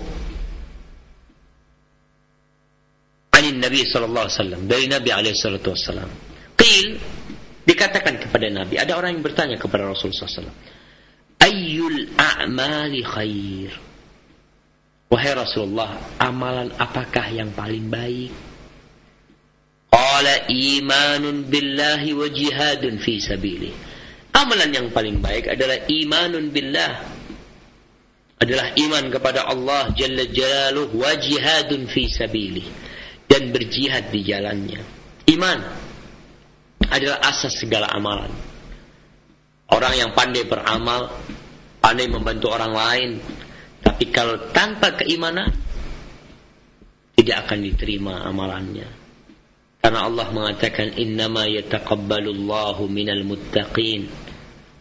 عن Nabi sallallahu alaihi wasallam dari Nabi alaihi salatu wasallam qil dikatakan kepada Nabi ada orang yang bertanya kepada Rasulullah sallallahu alaihi wasallam ayyul a'mali khair Wahai Rasulullah, amalan apakah yang paling baik? Qala imanun billahi wa jihadun fi sabili. Amalan yang paling baik adalah imanun billah. Adalah iman kepada Allah Jalla Jalaluh wa jihadun fi sabili. Dan berjihad di jalannya. Iman adalah asas segala amalan. Orang yang pandai beramal, pandai membantu orang lain, tapi kalau tanpa keimanan tidak akan diterima amalannya. Karena Allah mengatakan innama yataqabbalullahu minal muttaqin.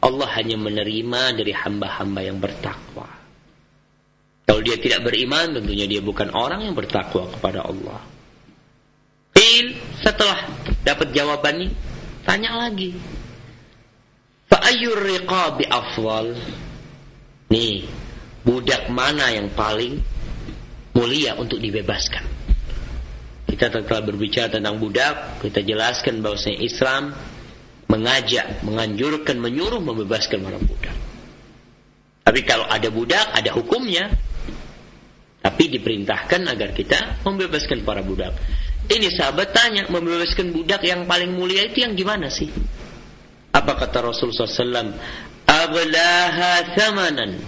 Allah hanya menerima dari hamba-hamba yang bertakwa. Kalau dia tidak beriman, tentunya dia bukan orang yang bertakwa kepada Allah. Qil, setelah dapat jawaban ini tanya lagi. ayyur riqabi afwal? Nih, budak mana yang paling mulia untuk dibebaskan. Kita telah berbicara tentang budak, kita jelaskan bahwasanya Islam mengajak, menganjurkan, menyuruh membebaskan para budak. Tapi kalau ada budak, ada hukumnya. Tapi diperintahkan agar kita membebaskan para budak. Ini sahabat tanya, membebaskan budak yang paling mulia itu yang gimana sih? Apa kata Rasulullah SAW? Ablaha thamanan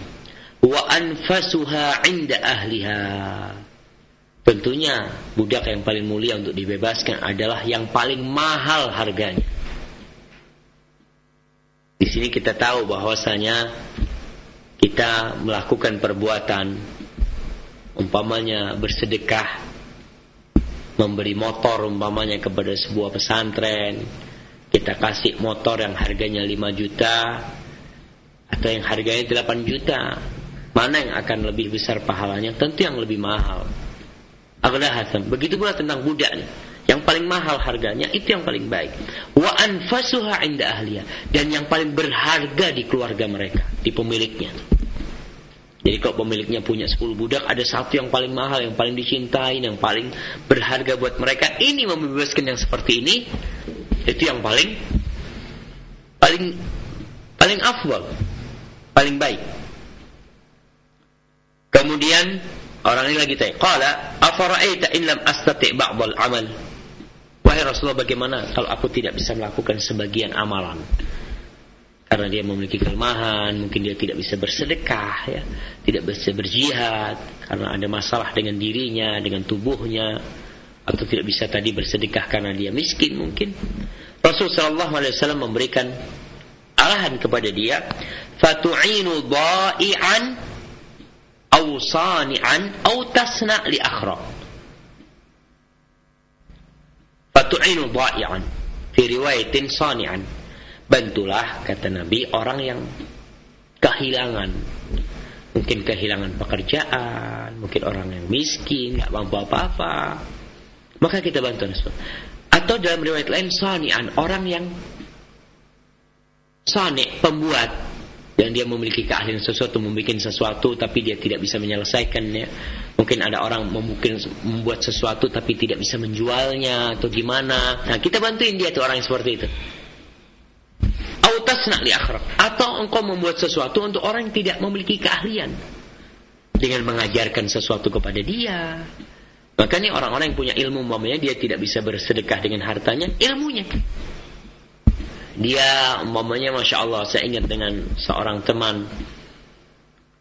wa anfasuha 'inda ahliha. Tentunya budak yang paling mulia untuk dibebaskan adalah yang paling mahal harganya. Di sini kita tahu bahwasanya kita melakukan perbuatan umpamanya bersedekah memberi motor umpamanya kepada sebuah pesantren kita kasih motor yang harganya 5 juta atau yang harganya 8 juta Mana yang akan lebih besar pahalanya? Tentu yang lebih mahal. Aghla hasan. Begitu pula tentang budak Yang paling mahal harganya itu yang paling baik. Wa anfasuha inda ahliya dan yang paling berharga di keluarga mereka, di pemiliknya. Jadi kalau pemiliknya punya 10 budak ada satu yang paling mahal, yang paling dicintai, yang paling berharga buat mereka. Ini membebaskan yang seperti ini itu yang paling paling paling afdal, paling baik. Kemudian orang ini lagi tanya, "Qala afara'aita in lam astati' ba'dhal amal?" Wahai Rasulullah, bagaimana kalau aku tidak bisa melakukan sebagian amalan? Karena dia memiliki kelemahan, mungkin dia tidak bisa bersedekah, ya, tidak bisa berjihad, karena ada masalah dengan dirinya, dengan tubuhnya, atau tidak bisa tadi bersedekah karena dia miskin mungkin. Rasulullah Wasallam memberikan arahan kepada dia, fatu'inu dha'i'an au sani'an au tasna' li akhra fatu'inu في fi riwayatin sani'an bantulah kata Nabi orang yang kehilangan mungkin kehilangan pekerjaan mungkin orang yang miskin nggak mampu apa-apa maka kita bantu Rasul atau dalam riwayat lain sani'an orang yang sani pembuat dan dia memiliki keahlian sesuatu membuat sesuatu tapi dia tidak bisa menyelesaikannya mungkin ada orang mungkin membuat sesuatu tapi tidak bisa menjualnya atau gimana nah kita bantuin dia tuh orang yang seperti itu autasna li akhraq atau engkau membuat sesuatu untuk orang yang tidak memiliki keahlian dengan mengajarkan sesuatu kepada dia makanya orang-orang yang punya ilmu mamanya dia tidak bisa bersedekah dengan hartanya ilmunya dia umpamanya masya Allah saya ingat dengan seorang teman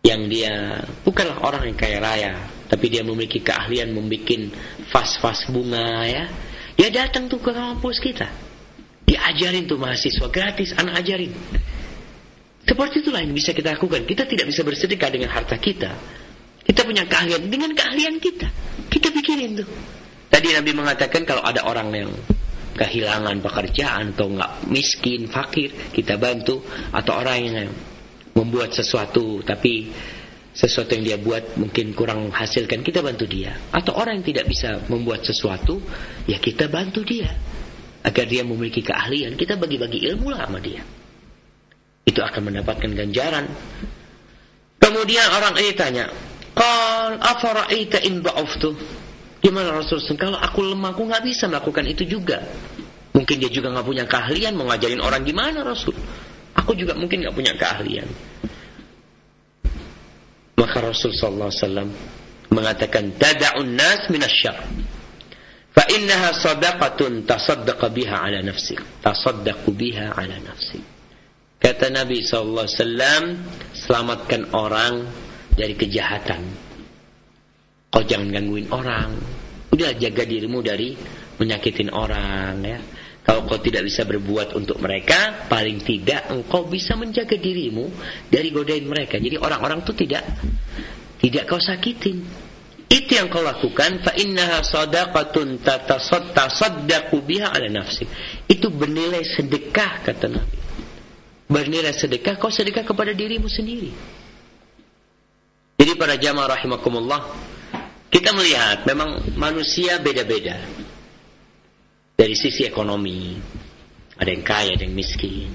yang dia bukanlah orang yang kaya raya tapi dia memiliki keahlian membuat vas-vas bunga ya dia datang tuh ke kampus kita diajarin tuh mahasiswa gratis anak ajarin seperti itulah yang bisa kita lakukan kita tidak bisa bersedekah dengan harta kita kita punya keahlian dengan keahlian kita kita pikirin tuh tadi Nabi mengatakan kalau ada orang yang kehilangan pekerjaan atau nggak miskin, fakir, kita bantu atau orang yang membuat sesuatu tapi sesuatu yang dia buat mungkin kurang menghasilkan, kita bantu dia. Atau orang yang tidak bisa membuat sesuatu, ya kita bantu dia. Agar dia memiliki keahlian, kita bagi-bagi ilmu lah sama dia. Itu akan mendapatkan ganjaran. Kemudian orang ini tanya, kal afara'ita in ba'uftu? Gimana Rasul kalau aku lemah aku nggak bisa melakukan itu juga. Mungkin dia juga nggak punya keahlian mau ngajarin orang gimana Rasul. Aku juga mungkin nggak punya keahlian. Maka Rasul sallallahu alaihi wasallam mengatakan tada'un nas minasyar. Fa innaha sadaqatun tasaddaq biha ala nafsi. tasaddaq biha ala nafsi. Kata Nabi sallallahu alaihi wasallam, selamatkan orang dari kejahatan. Kau jangan gangguin orang Udah jaga dirimu dari menyakitin orang ya. Kalau kau tidak bisa berbuat untuk mereka, paling tidak engkau bisa menjaga dirimu dari godain mereka. Jadi orang-orang itu tidak tidak kau sakitin. Itu yang kau lakukan fa innaha sadaqatun tatasaddaqu biha ala nafsi. Itu bernilai sedekah kata Nabi. Bernilai sedekah kau sedekah kepada dirimu sendiri. Jadi para jamaah rahimakumullah, kita melihat memang manusia beda-beda. Dari sisi ekonomi, ada yang kaya, ada yang miskin.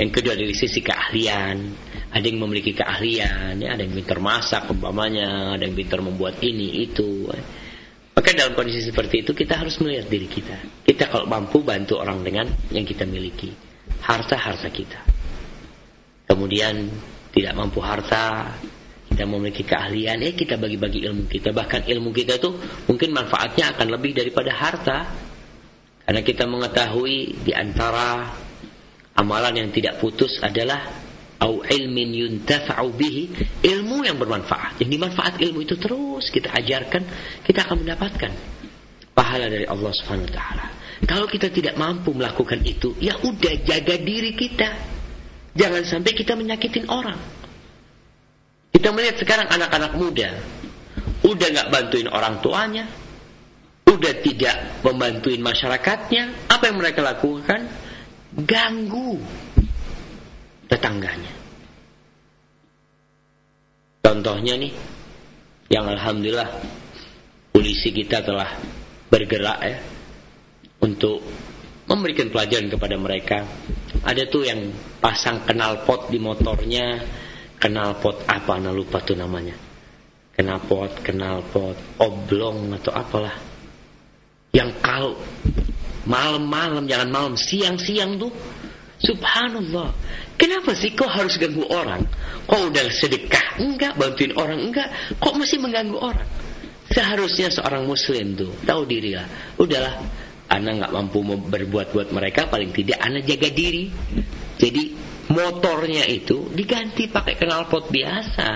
Yang kedua dari sisi keahlian, ada yang memiliki keahlian, ya, ada yang pintar masak umpamanya, ada yang pintar membuat ini itu. Maka dalam kondisi seperti itu kita harus melihat diri kita. Kita kalau mampu bantu orang dengan yang kita miliki, harta-harta kita. Kemudian tidak mampu harta, kita memiliki keahlian, eh kita bagi-bagi ilmu kita. Bahkan ilmu kita itu mungkin manfaatnya akan lebih daripada harta. Karena kita mengetahui di antara amalan yang tidak putus adalah au ilmin yuntafa'u bihi, ilmu yang bermanfaat. Yang manfaat ilmu itu terus kita ajarkan, kita akan mendapatkan pahala dari Allah Subhanahu wa taala. Kalau kita tidak mampu melakukan itu, ya udah jaga diri kita. Jangan sampai kita menyakitin orang. Kita melihat sekarang anak-anak muda udah nggak bantuin orang tuanya, udah tidak membantuin masyarakatnya, apa yang mereka lakukan? Ganggu tetangganya. Contohnya nih, yang alhamdulillah polisi kita telah bergerak ya untuk memberikan pelajaran kepada mereka. Ada tuh yang pasang kenal pot di motornya, kenal pot apa ana lupa tuh namanya kenal pot kenal pot oblong atau apalah yang kalau malam-malam jangan malam siang-siang tuh Subhanallah. Kenapa sih kau harus ganggu orang? Kau udah sedekah? Enggak. Bantuin orang? Enggak. Kok masih mengganggu orang? Seharusnya seorang muslim tuh. Tahu diri lah. Udahlah. Anak nggak mampu berbuat buat mereka. Paling tidak anak jaga diri. Jadi motornya itu diganti pakai knalpot biasa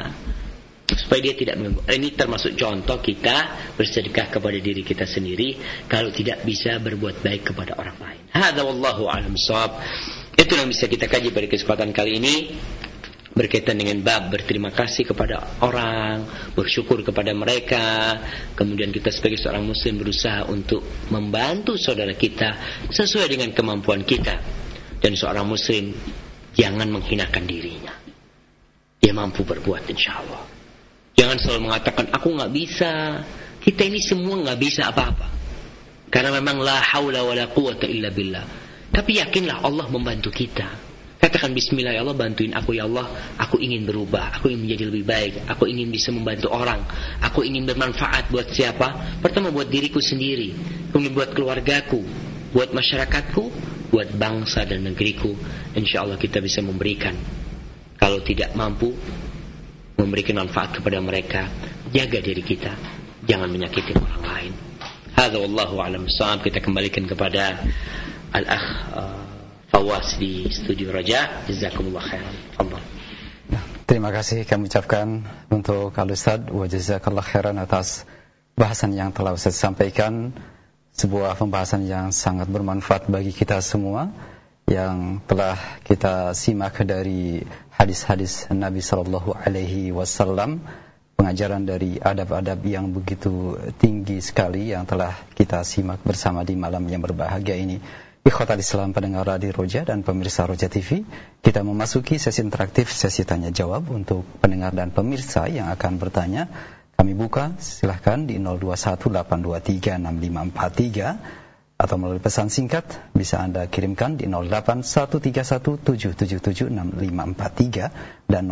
supaya dia tidak Ini termasuk contoh kita bersedekah kepada diri kita sendiri kalau tidak bisa berbuat baik kepada orang lain. Hada wallahu alam sawab. Itu yang bisa kita kaji pada kesempatan kali ini berkaitan dengan bab berterima kasih kepada orang, bersyukur kepada mereka. Kemudian kita sebagai seorang muslim berusaha untuk membantu saudara kita sesuai dengan kemampuan kita. Dan seorang muslim Jangan menghinakan dirinya. Dia mampu berbuat insya Allah. Jangan selalu mengatakan, aku nggak bisa. Kita ini semua nggak bisa apa-apa. Karena memang la haula wa la quwata illa billah. Tapi yakinlah Allah membantu kita. Katakan bismillah ya Allah bantuin aku ya Allah Aku ingin berubah, aku ingin menjadi lebih baik Aku ingin bisa membantu orang Aku ingin bermanfaat buat siapa Pertama buat diriku sendiri Kemudian buat keluargaku Buat masyarakatku buat bangsa dan negeriku insya Allah kita bisa memberikan kalau tidak mampu memberikan manfaat kepada mereka jaga diri kita jangan menyakiti orang lain hadza wallahu alam sahab kita kembalikan kepada al akh uh, Fawas di studio Raja jazakumullah khairan
Terima kasih kami ucapkan untuk Al-Ustaz wa jazakallah khairan atas bahasan yang telah saya sampaikan sebuah pembahasan yang sangat bermanfaat bagi kita semua yang telah kita simak dari hadis-hadis Nabi Shallallahu Alaihi Wasallam pengajaran dari adab-adab yang begitu tinggi sekali yang telah kita simak bersama di malam yang berbahagia ini. Ikhwatal Islam pendengar Radio Roja dan pemirsa Roja TV, kita memasuki sesi interaktif, sesi tanya jawab untuk pendengar dan pemirsa yang akan bertanya kami buka, silahkan di 0218236543 atau melalui pesan singkat bisa Anda kirimkan di 081317776543 dan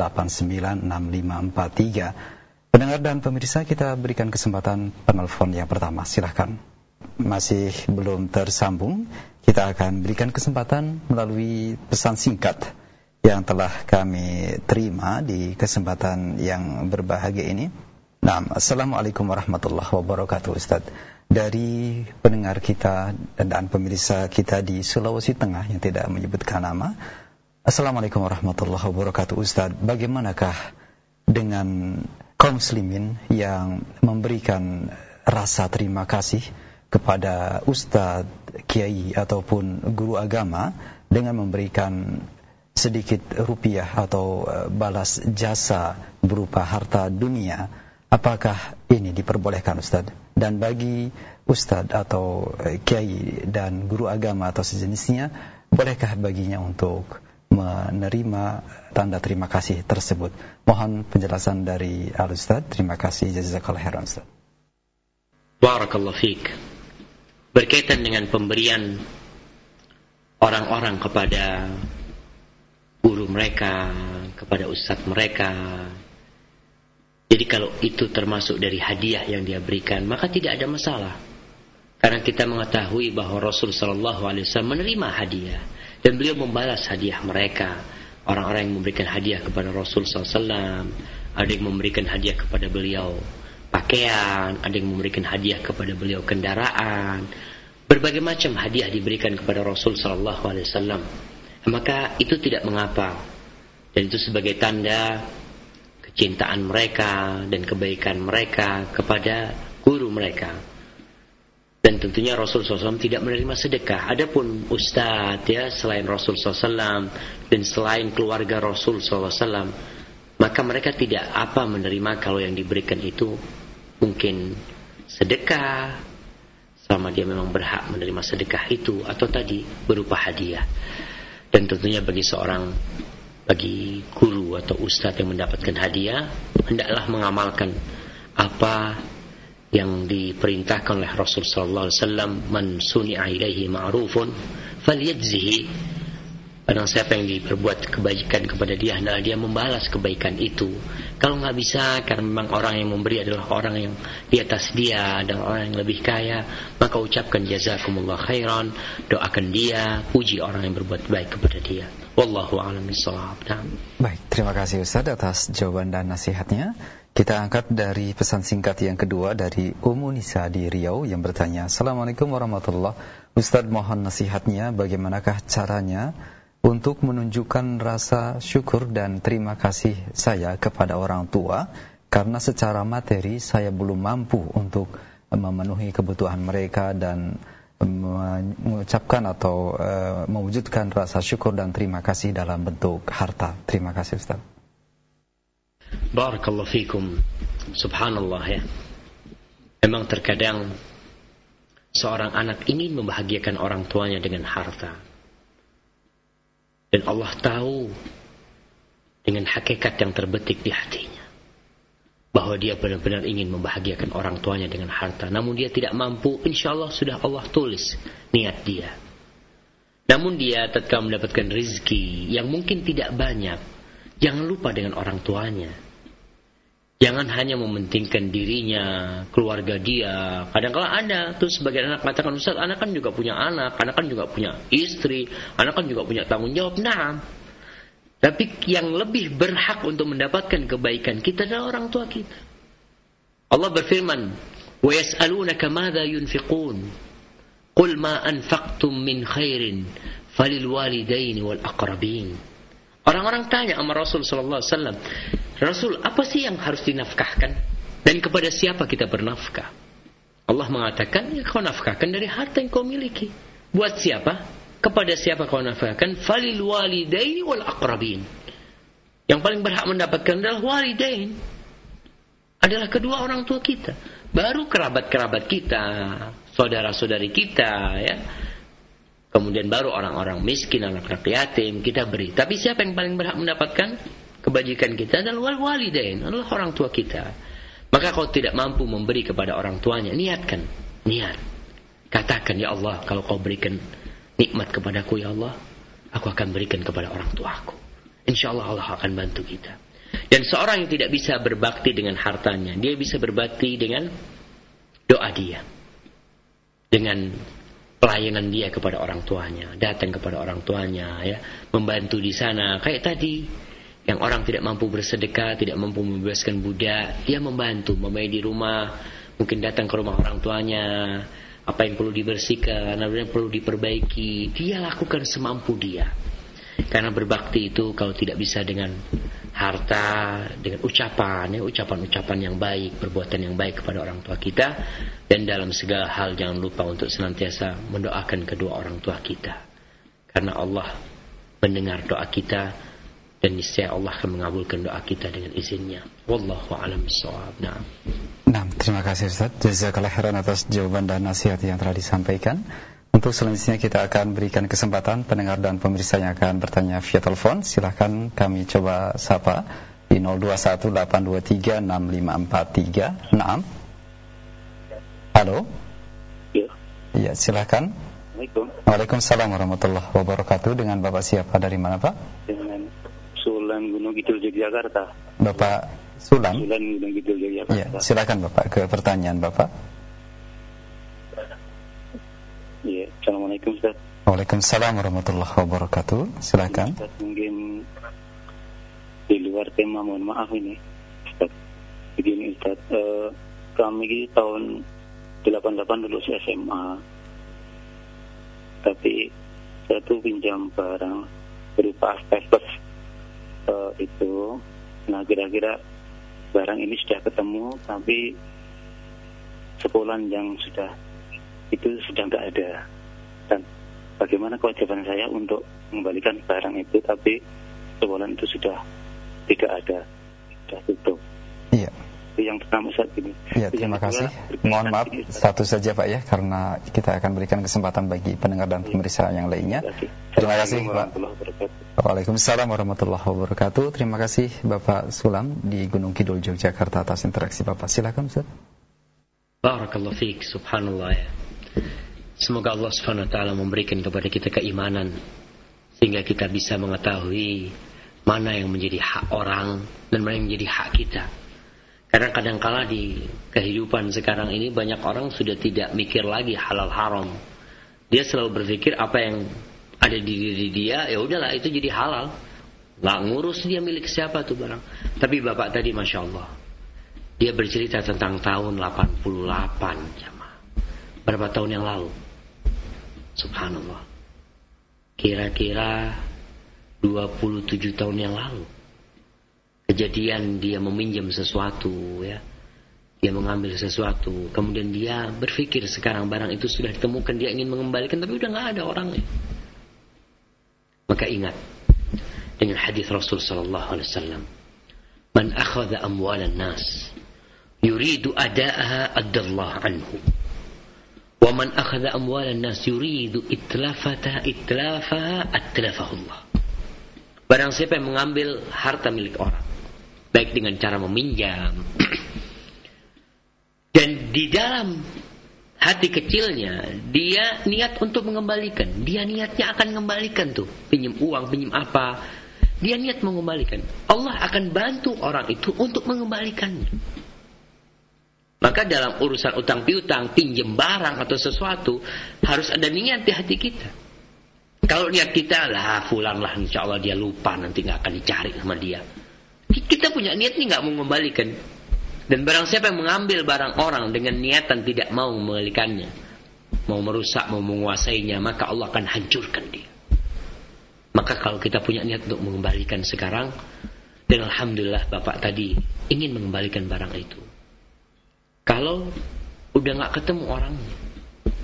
0819896543. Pendengar dan pemirsa kita berikan kesempatan penelpon yang pertama, silahkan. Masih belum tersambung, kita akan berikan kesempatan melalui pesan singkat yang telah kami terima di kesempatan yang berbahagia ini. Nah, Assalamualaikum warahmatullahi wabarakatuh Ustaz. Dari pendengar kita dan pemirsa kita di Sulawesi Tengah yang tidak menyebutkan nama. Assalamualaikum warahmatullahi wabarakatuh Ustaz. Bagaimanakah dengan kaum muslimin yang memberikan rasa terima kasih kepada Ustadz, Kiai ataupun guru agama dengan memberikan sedikit rupiah atau e, balas jasa berupa harta dunia, apakah ini diperbolehkan Ustaz? Dan bagi Ustaz atau e, kiai dan guru agama atau sejenisnya, bolehkah baginya untuk menerima tanda terima kasih tersebut? Mohon penjelasan dari Al-Ustaz. Terima kasih. Jazakallah khairan Ustaz.
Barakallahu fiik. Berkaitan dengan pemberian orang-orang kepada guru mereka, kepada ustadz mereka. Jadi kalau itu termasuk dari hadiah yang dia berikan, maka tidak ada masalah. Karena kita mengetahui bahwa Rasul Shallallahu Alaihi Wasallam menerima hadiah dan beliau membalas hadiah mereka. Orang-orang yang memberikan hadiah kepada Rasul SAW, ada yang memberikan hadiah kepada beliau pakaian, ada yang memberikan hadiah kepada beliau kendaraan, berbagai macam hadiah diberikan kepada Rasul Sallallahu Alaihi Wasallam maka itu tidak mengapa. Dan itu sebagai tanda kecintaan mereka dan kebaikan mereka kepada guru mereka. Dan tentunya Rasul SAW tidak menerima sedekah. Adapun ustadz ya selain Rasul SAW dan selain keluarga Rasul SAW, maka mereka tidak apa menerima kalau yang diberikan itu mungkin sedekah, selama dia memang berhak menerima sedekah itu atau tadi berupa hadiah dan tentunya bagi seorang bagi guru atau ustadz yang mendapatkan hadiah hendaklah mengamalkan apa yang diperintahkan oleh Rasul sallallahu alaihi wasallam man suni'a ilaihi ma'rufun falyajzihi Barang siapa yang diperbuat kebaikan kepada dia hendaklah dia membalas kebaikan itu. Kalau nggak bisa karena memang orang yang memberi adalah orang yang di atas dia dan orang yang lebih kaya, maka ucapkan jazakumullah khairan, doakan dia, puji orang yang berbuat baik kepada dia. Wallahu a'lam bishawab.
Baik, terima kasih Ustaz atas jawaban dan nasihatnya. Kita angkat dari pesan singkat yang kedua dari Umu Nisa di Riau yang bertanya, Assalamualaikum warahmatullahi Ustaz mohon nasihatnya bagaimanakah caranya untuk menunjukkan rasa syukur dan terima kasih saya kepada orang tua karena secara materi saya belum mampu untuk memenuhi kebutuhan mereka dan mengucapkan atau uh, mewujudkan rasa syukur dan terima kasih dalam bentuk harta. Terima kasih Ustaz.
Barakallahu fikum. Subhanallah ya. Memang terkadang seorang anak ingin membahagiakan orang tuanya dengan harta. Dan Allah tahu dengan hakikat yang terbetik di hatinya. Bahwa dia benar-benar ingin membahagiakan orang tuanya dengan harta. Namun dia tidak mampu, insya Allah sudah Allah tulis niat dia. Namun dia tetap mendapatkan rizki yang mungkin tidak banyak, jangan lupa dengan orang tuanya Jangan hanya mementingkan dirinya, keluarga dia. Kadang-kala ada tuh sebagian anak mengatakan, Ustaz, anak kan juga punya anak, anak kan juga punya istri, anak kan juga punya tanggung jawab. Nah, tapi yang lebih berhak untuk mendapatkan kebaikan kita adalah orang tua kita. Allah berfirman, وَيَسْأَلُونَكَ مَاذَا يُنْفِقُونَ قُلْ مَا أَنْفَقْتُمْ مِنْ خَيْرٍ فَلِلْوَالِدَيْنِ وَالْأَقْرَبِينَ Orang-orang tanya sama Rasul sallallahu alaihi wasallam, "Rasul, apa sih yang harus dinafkahkan dan kepada siapa kita bernafkah?" Allah mengatakan, "Ya kau nafkahkan dari harta yang kau miliki. Buat siapa? Kepada siapa kau nafkahkan? Falil walidaini wal aqrabin." Yang paling berhak mendapatkan adalah walidain. Adalah kedua orang tua kita, baru kerabat-kerabat kita, saudara-saudari kita, ya Kemudian baru orang-orang miskin, anak-anak yatim kita beri. Tapi siapa yang paling berhak mendapatkan kebajikan kita adalah wal walidain, adalah orang tua kita. Maka kau tidak mampu memberi kepada orang tuanya, niatkan, niat. Katakan ya Allah, kalau kau berikan nikmat kepadaku ya Allah, aku akan berikan kepada orang tuaku. Insya Allah Allah akan bantu kita. Dan seorang yang tidak bisa berbakti dengan hartanya, dia bisa berbakti dengan doa dia. Dengan pelayanan dia kepada orang tuanya, datang kepada orang tuanya, ya, membantu di sana. Kayak tadi, yang orang tidak mampu bersedekah, tidak mampu membebaskan budak, dia membantu, membayar di rumah, mungkin datang ke rumah orang tuanya, apa yang perlu dibersihkan, apa yang perlu diperbaiki, dia lakukan semampu dia. Karena berbakti itu kalau tidak bisa dengan harta dengan ucapan ya ucapan-ucapan yang baik perbuatan yang baik kepada orang tua kita dan dalam segala hal jangan lupa untuk senantiasa mendoakan kedua orang tua kita karena Allah mendengar doa kita dan niscaya Allah akan mengabulkan doa kita dengan izinnya wallahu alam bisawab nah.
nah terima kasih Ustaz jazakallahu khairan atas jawaban dan nasihat yang telah disampaikan untuk selanjutnya kita akan berikan kesempatan pendengar dan pemirsa yang akan bertanya via telepon. Silahkan kami coba sapa di 0218236543. Naam. Halo. Iya. Iya, silahkan.
Assalamualaikum.
Waalaikumsalam warahmatullahi wabarakatuh. Dengan Bapak siapa dari mana Pak?
Dengan Sulan Gunung Kidul Yogyakarta.
Bapak Sulan?
Sulan Gunung Kidul Yogyakarta. Iya, silakan
Bapak ke pertanyaan Bapak.
Assalamualaikum Ustaz.
Waalaikumsalam warahmatullahi wabarakatuh. Silakan.
Ustaz, mungkin di luar tema mohon maaf ini Ustaz. Begini Ustaz, eh, kami tahun 88 lulus SMA. Tapi satu pinjam barang berupa asbestos eh, itu. Nah, kira-kira barang ini sudah ketemu tapi sepulang yang sudah itu sudah nggak ada dan bagaimana kewajiban saya untuk mengembalikan barang itu tapi sebulan itu sudah tidak ada sudah tutup iya yang pertama saat ini Iya. terima
kasih mohon maaf ini, satu saja Pak ya karena kita akan berikan kesempatan bagi pendengar dan iya. pemirsa yang lainnya terima kasih Pak Waalaikumsalam warahmatullahi wabarakatuh terima kasih Bapak Sulam di Gunung Kidul Yogyakarta atas interaksi Bapak silakan Ustaz
Barakallahu fiik subhanallah ya. Semoga Allah Subhanahu wa taala memberikan kepada kita keimanan sehingga kita bisa mengetahui mana yang menjadi hak orang dan mana yang menjadi hak kita. Karena kadang-kala di kehidupan sekarang ini banyak orang sudah tidak mikir lagi halal haram. Dia selalu berpikir apa yang ada di diri dia, ya udahlah itu jadi halal. Nggak ngurus dia milik siapa tuh barang. Tapi bapak tadi masya Allah, dia bercerita tentang tahun 88 jamaah. Berapa tahun yang lalu? Subhanallah. Kira-kira 27 tahun yang lalu. Kejadian dia meminjam sesuatu ya. Dia mengambil sesuatu, kemudian dia berpikir sekarang barang itu sudah ditemukan, dia ingin mengembalikan tapi udah nggak ada orangnya. Maka ingat dengan hadis Rasul sallallahu alaihi wasallam. Man akhadha amwalan nas yuridu ada'aha adallah anhu. ومن أخذ أموال الناس يريد إتلافها إتلافها itlafaha الله Barang siapa yang mengambil harta milik orang baik dengan cara meminjam <clears throat> dan di dalam hati kecilnya dia niat untuk mengembalikan dia niatnya akan mengembalikan tuh pinjam uang pinjam apa dia niat mengembalikan Allah akan bantu orang itu untuk mengembalikannya maka dalam urusan utang piutang, pinjam barang atau sesuatu, harus ada niat di hati kita. Kalau niat kita, lah fulan lah insya Allah dia lupa, nanti nggak akan dicari sama dia. Kita punya niat nih nggak mau mengembalikan. Dan barang siapa yang mengambil barang orang dengan niatan tidak mau mengembalikannya, mau merusak, mau menguasainya, maka Allah akan hancurkan dia. Maka kalau kita punya niat untuk mengembalikan sekarang, dan Alhamdulillah Bapak tadi ingin mengembalikan barang itu kalau udah nggak ketemu orangnya,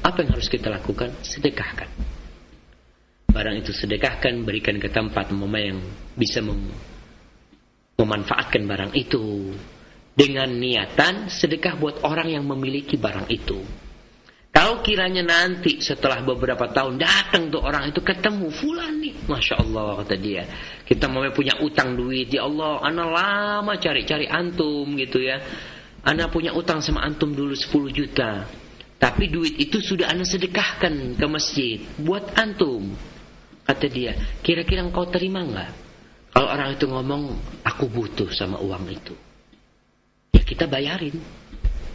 apa yang harus kita lakukan? Sedekahkan. Barang itu sedekahkan, berikan ke tempat mama yang bisa mem memanfaatkan barang itu dengan niatan sedekah buat orang yang memiliki barang itu. Kalau kiranya nanti setelah beberapa tahun datang tuh orang itu ketemu fulan nih, masya Allah kata dia, kita mau punya utang duit ya Allah, anak lama cari-cari antum gitu ya anda punya utang sama antum dulu 10 juta. Tapi duit itu sudah Anda sedekahkan ke masjid buat antum. Kata dia, kira-kira engkau terima enggak? Kalau orang itu ngomong, aku butuh sama uang itu. Ya kita bayarin.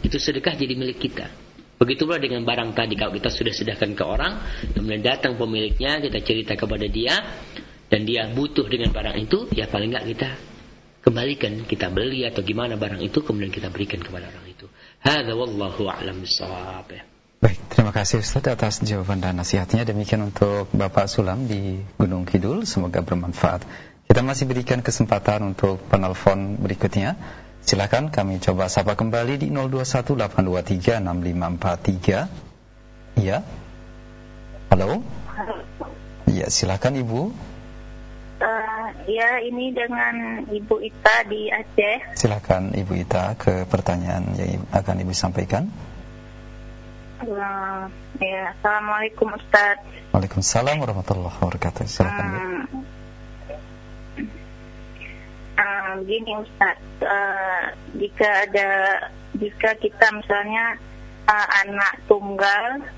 Itu sedekah jadi milik kita. Begitulah dengan barang tadi kalau kita sudah sedahkan ke orang, kemudian datang pemiliknya, kita cerita kepada dia dan dia butuh dengan barang itu, ya paling enggak kita kembalikan kita beli atau gimana barang itu kemudian kita berikan kepada orang itu. Hadza wallahu a'lam bissawab.
Baik, terima kasih Ustaz atas jawaban dan nasihatnya. Demikian untuk Bapak Sulam di Gunung Kidul, semoga bermanfaat. Kita masih berikan kesempatan untuk penelpon berikutnya. Silakan kami coba sapa kembali di 0218236543. Iya. Halo. Iya, silakan Ibu.
Uh, ya, ini dengan Ibu Ita di Aceh.
Silakan Ibu Ita ke pertanyaan yang akan Ibu sampaikan.
Uh, ya, Assalamualaikum Ustaz.
Waalaikumsalam warahmatullahi wabarakatuh. Silakan. Hmm.
Uh, begini Ustaz, uh, jika ada jika kita misalnya uh, anak tunggal,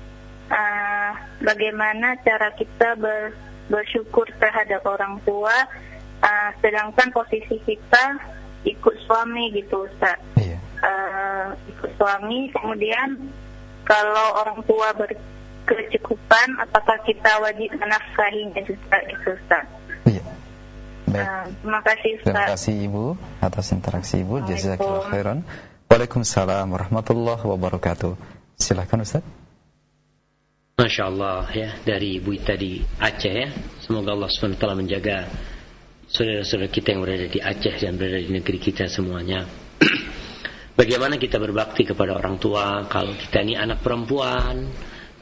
uh, bagaimana cara kita ber bersyukur terhadap orang tua uh, sedangkan posisi kita ikut suami gitu Ustaz iya. uh, ikut suami kemudian kalau orang tua berkecukupan apakah kita wajib menafkahi? gitu Ustaz
iya. Uh,
terima kasih Ustaz.
Terima kasih Ibu atas interaksi Ibu. Jazakillah khairan. Waalaikumsalam warahmatullahi wabarakatuh. Silahkan Ustaz.
Masya Allah ya dari ibu tadi Aceh ya. Semoga Allah SWT menjaga saudara-saudara kita yang berada di Aceh dan berada di negeri kita semuanya. <clears throat> Bagaimana kita berbakti kepada orang tua kalau kita ini anak perempuan,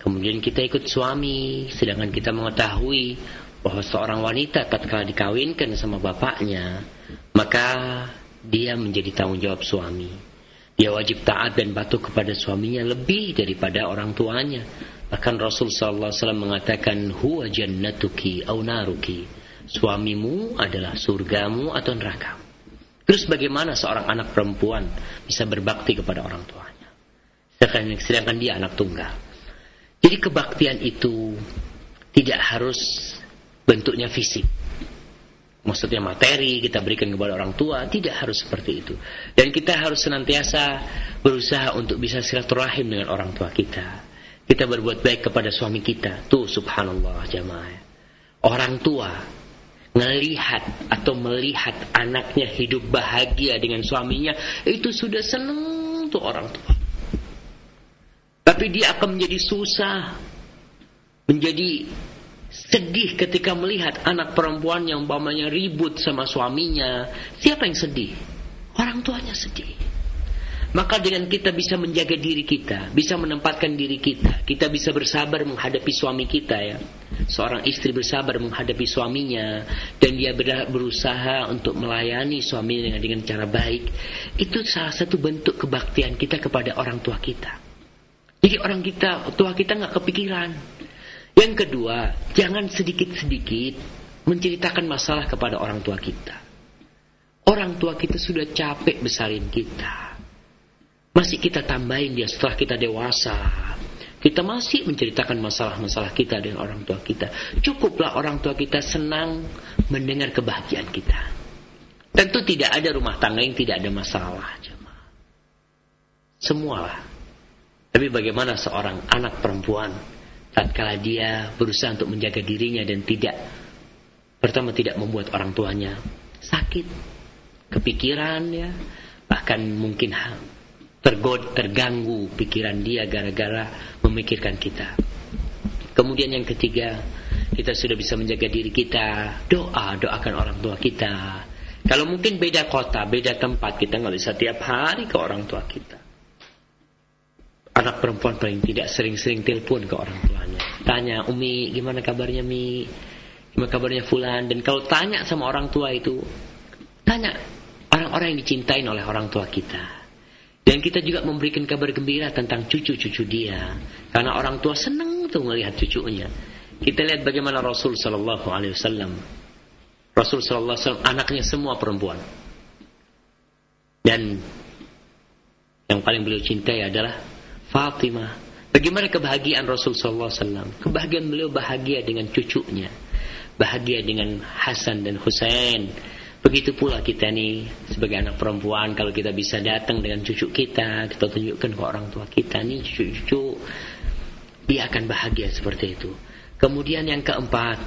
kemudian kita ikut suami, sedangkan kita mengetahui bahwa seorang wanita tatkala dikawinkan sama bapaknya, maka dia menjadi tanggung jawab suami. Dia wajib taat dan patuh kepada suaminya lebih daripada orang tuanya akan Rasul sallallahu alaihi mengatakan huwa jannatuki au naruki. Suamimu adalah surgamu atau neraka. Terus bagaimana seorang anak perempuan bisa berbakti kepada orang tuanya? Sedangkan, sedangkan dia anak tunggal. Jadi kebaktian itu tidak harus bentuknya fisik. Maksudnya materi kita berikan kepada orang tua tidak harus seperti itu. Dan kita harus senantiasa berusaha untuk bisa silaturahim dengan orang tua kita. Kita berbuat baik kepada suami kita. Tuh subhanallah jamaah. Orang tua ngelihat atau melihat anaknya hidup bahagia dengan suaminya itu sudah seneng tuh orang tua. Tapi dia akan menjadi susah, menjadi sedih ketika melihat anak perempuan yang umpamanya ribut sama suaminya. Siapa yang sedih? Orang tuanya sedih. Maka dengan kita bisa menjaga diri kita, bisa menempatkan diri kita, kita bisa bersabar menghadapi suami kita ya. Seorang istri bersabar menghadapi suaminya dan dia berusaha untuk melayani suaminya dengan cara baik. Itu salah satu bentuk kebaktian kita kepada orang tua kita. Jadi orang kita, tua kita nggak kepikiran. Yang kedua, jangan sedikit-sedikit menceritakan masalah kepada orang tua kita. Orang tua kita sudah capek besarin kita masih kita tambahin dia setelah kita dewasa. Kita masih menceritakan masalah-masalah kita dengan orang tua kita. Cukuplah orang tua kita senang mendengar kebahagiaan kita. Tentu tidak ada rumah tangga yang tidak ada masalah. Semualah. Tapi bagaimana seorang anak perempuan tatkala dia berusaha untuk menjaga dirinya dan tidak pertama tidak membuat orang tuanya sakit, kepikiran ya, bahkan mungkin tergod, terganggu pikiran dia gara-gara memikirkan kita. Kemudian yang ketiga, kita sudah bisa menjaga diri kita, doa, doakan orang tua kita. Kalau mungkin beda kota, beda tempat, kita nggak bisa tiap hari ke orang tua kita. Anak perempuan paling tidak sering-sering telepon ke orang tuanya. Tanya, Umi, gimana kabarnya Mi? Gimana kabarnya Fulan? Dan kalau tanya sama orang tua itu, tanya orang-orang yang dicintai oleh orang tua kita dan kita juga memberikan kabar gembira tentang cucu-cucu dia. Karena orang tua senang tuh melihat cucunya. Kita lihat bagaimana Rasul Sallallahu Alaihi Wasallam. Rasul Sallallahu Alaihi Wasallam anaknya semua perempuan. Dan yang paling beliau cintai adalah Fatimah. Bagaimana kebahagiaan Rasul Sallallahu Alaihi Wasallam? Kebahagiaan beliau bahagia dengan cucunya, bahagia dengan Hasan dan Husain Begitu pula kita nih sebagai anak perempuan kalau kita bisa datang dengan cucu kita, kita tunjukkan ke orang tua kita nih cucu-cucu dia akan bahagia seperti itu. Kemudian yang keempat,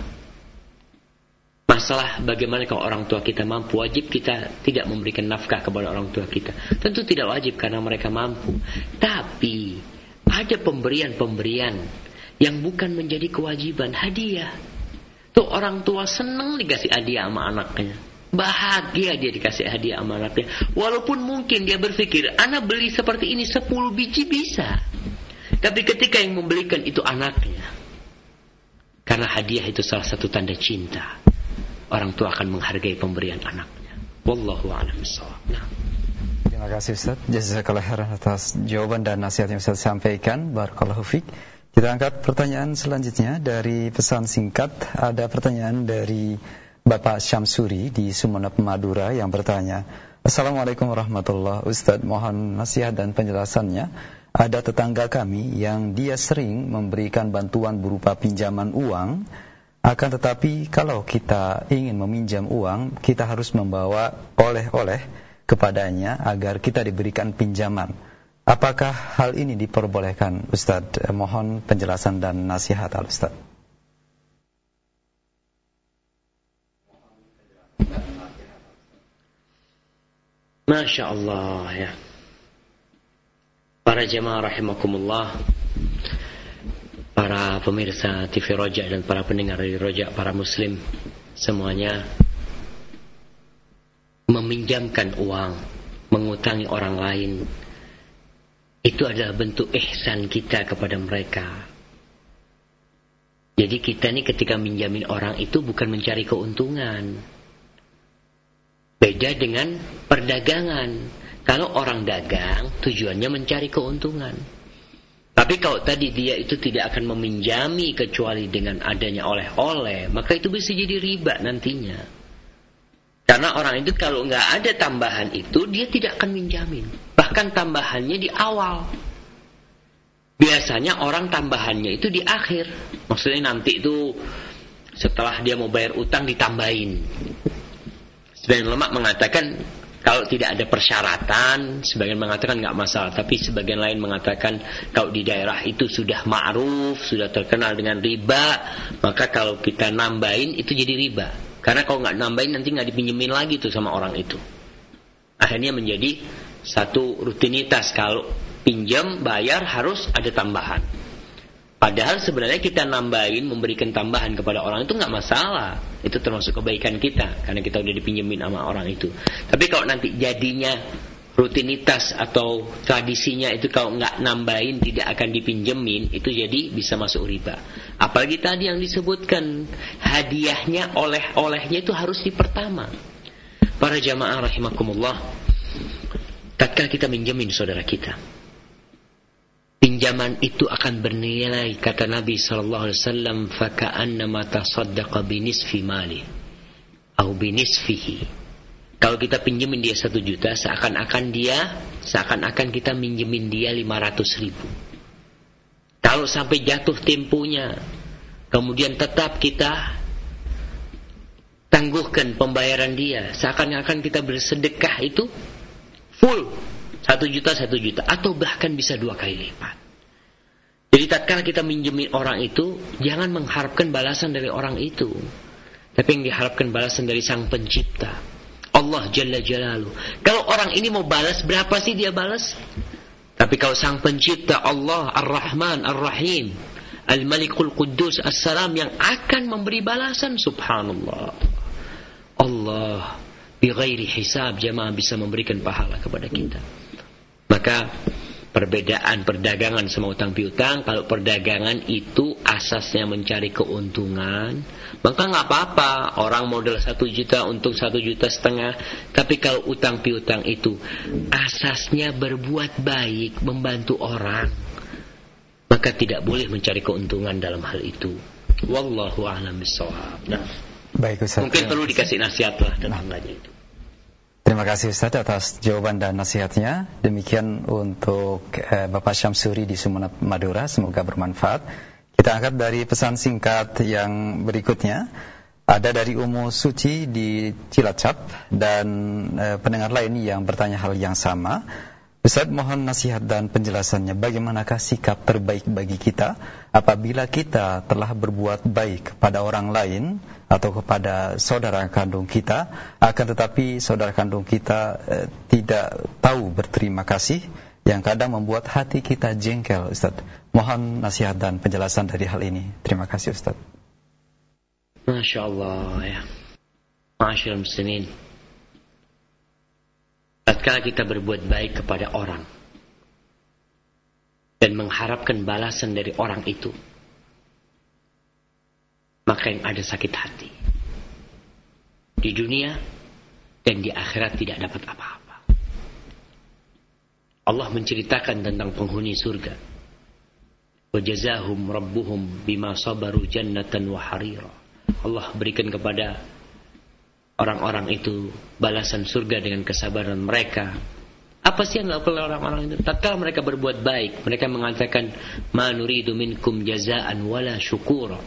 masalah bagaimana kalau orang tua kita mampu, wajib kita tidak memberikan nafkah kepada orang tua kita. Tentu tidak wajib karena mereka mampu. Tapi ada pemberian-pemberian yang bukan menjadi kewajiban, hadiah. Tuh orang tua senang dikasih hadiah sama anaknya. Bahagia dia dikasih hadiah sama Walaupun mungkin dia berpikir, anak beli seperti ini 10 biji bisa. Tapi ketika yang membelikan itu anaknya. Karena hadiah itu salah satu tanda cinta. Orang tua akan menghargai pemberian anaknya. Wallahu a'lam nah.
Terima kasih Ustaz. Jazakallah khairan atas jawaban dan nasihat yang Ustaz sampaikan. Barakallahu fiik. Kita angkat pertanyaan selanjutnya dari pesan singkat. Ada pertanyaan dari Bapak Syamsuri di Sumeneb Madura yang bertanya, Assalamualaikum warahmatullahi Ustaz, mohon nasihat dan penjelasannya. Ada tetangga kami yang dia sering memberikan bantuan berupa pinjaman uang, akan tetapi kalau kita ingin meminjam uang, kita harus membawa oleh-oleh kepadanya agar kita diberikan pinjaman. Apakah hal ini diperbolehkan, Ustaz? Mohon penjelasan dan nasihat, Al
Masya Allah ya. Para jemaah rahimakumullah Para pemirsa TV Rojak dan para pendengar dari Rojak Para muslim semuanya Meminjamkan uang Mengutangi orang lain Itu adalah bentuk ihsan kita kepada mereka Jadi kita nih ketika minjamin orang itu bukan mencari keuntungan Beda dengan perdagangan. Kalau orang dagang, tujuannya mencari keuntungan. Tapi kalau tadi dia itu tidak akan meminjami kecuali dengan adanya oleh-oleh, maka itu bisa jadi riba nantinya. Karena orang itu kalau nggak ada tambahan itu, dia tidak akan minjamin. Bahkan tambahannya di awal. Biasanya orang tambahannya itu di akhir. Maksudnya nanti itu setelah dia mau bayar utang ditambahin sebagian ulama mengatakan kalau tidak ada persyaratan, sebagian mengatakan nggak masalah, tapi sebagian lain mengatakan kalau di daerah itu sudah ma'ruf, sudah terkenal dengan riba, maka kalau kita nambahin itu jadi riba. Karena kalau nggak nambahin nanti nggak dipinjemin lagi tuh sama orang itu. Akhirnya menjadi satu rutinitas kalau pinjam bayar harus ada tambahan. Padahal sebenarnya kita nambahin, memberikan tambahan kepada orang itu nggak masalah. Itu termasuk kebaikan kita karena kita udah dipinjemin sama orang itu. Tapi kalau nanti jadinya rutinitas atau tradisinya itu kalau nggak nambahin tidak akan dipinjemin itu jadi bisa masuk riba. Apalagi tadi yang disebutkan hadiahnya oleh-olehnya itu harus di pertama. Para jamaah rahimakumullah. Tatkala kita minjemin saudara kita, pinjaman itu akan bernilai kata Nabi sallallahu alaihi wasallam faka'annama tasaddaqa binisfi mali au binisfihi kalau kita pinjemin dia satu juta seakan-akan dia seakan-akan kita minjemin dia lima ratus ribu kalau sampai jatuh tempuhnya kemudian tetap kita tangguhkan pembayaran dia seakan-akan kita bersedekah itu full satu juta, satu juta. Atau bahkan bisa dua kali lipat. Jadi tatkala kita minjemin orang itu, jangan mengharapkan balasan dari orang itu. Tapi yang diharapkan balasan dari sang pencipta. Allah Jalla Jalalu. Kalau orang ini mau balas, berapa sih dia balas? Tapi kalau sang pencipta Allah Ar-Rahman Ar-Rahim Al-Malikul Quddus As-Salam yang akan memberi balasan subhanallah. Allah bighairi hisab jamaah bisa memberikan pahala kepada kita. Maka perbedaan perdagangan sama utang piutang, kalau perdagangan itu asasnya mencari keuntungan, maka nggak apa-apa orang modal satu juta untuk satu juta setengah. Tapi kalau utang piutang itu asasnya berbuat baik, membantu orang, maka tidak boleh mencari keuntungan dalam hal itu. Wallahu a'lam bishawab. Nah,
baik Ustaz. Mungkin
perlu dikasih nasihat lah nah. itu.
Terima kasih Ustaz atas jawaban dan nasihatnya. Demikian untuk eh, Bapak Syamsuri di Sumenep Madura, semoga bermanfaat. Kita angkat dari pesan singkat yang berikutnya. Ada dari Umu Suci di Cilacap dan eh, pendengar lain yang bertanya hal yang sama. Ustaz mohon nasihat dan penjelasannya bagaimanakah sikap terbaik bagi kita apabila kita telah berbuat baik pada orang lain atau kepada saudara kandung kita akan tetapi saudara kandung kita eh, tidak tahu berterima kasih yang kadang membuat hati kita jengkel Ustaz. Mohon nasihat dan penjelasan dari hal ini. Terima kasih Ustaz.
Masya Allah ya. Masyarakat muslimin tatkala kita berbuat baik kepada orang dan mengharapkan balasan dari orang itu maka yang ada sakit hati di dunia dan di akhirat tidak dapat apa-apa Allah menceritakan tentang penghuni surga wajazahum rabbuhum bima sabaru wa harira Allah berikan kepada orang-orang itu balasan surga dengan kesabaran mereka. Apa sih yang dilakukan orang-orang itu? Tatkala mereka berbuat baik, mereka mengatakan manuridu minkum jazaan wala syukur.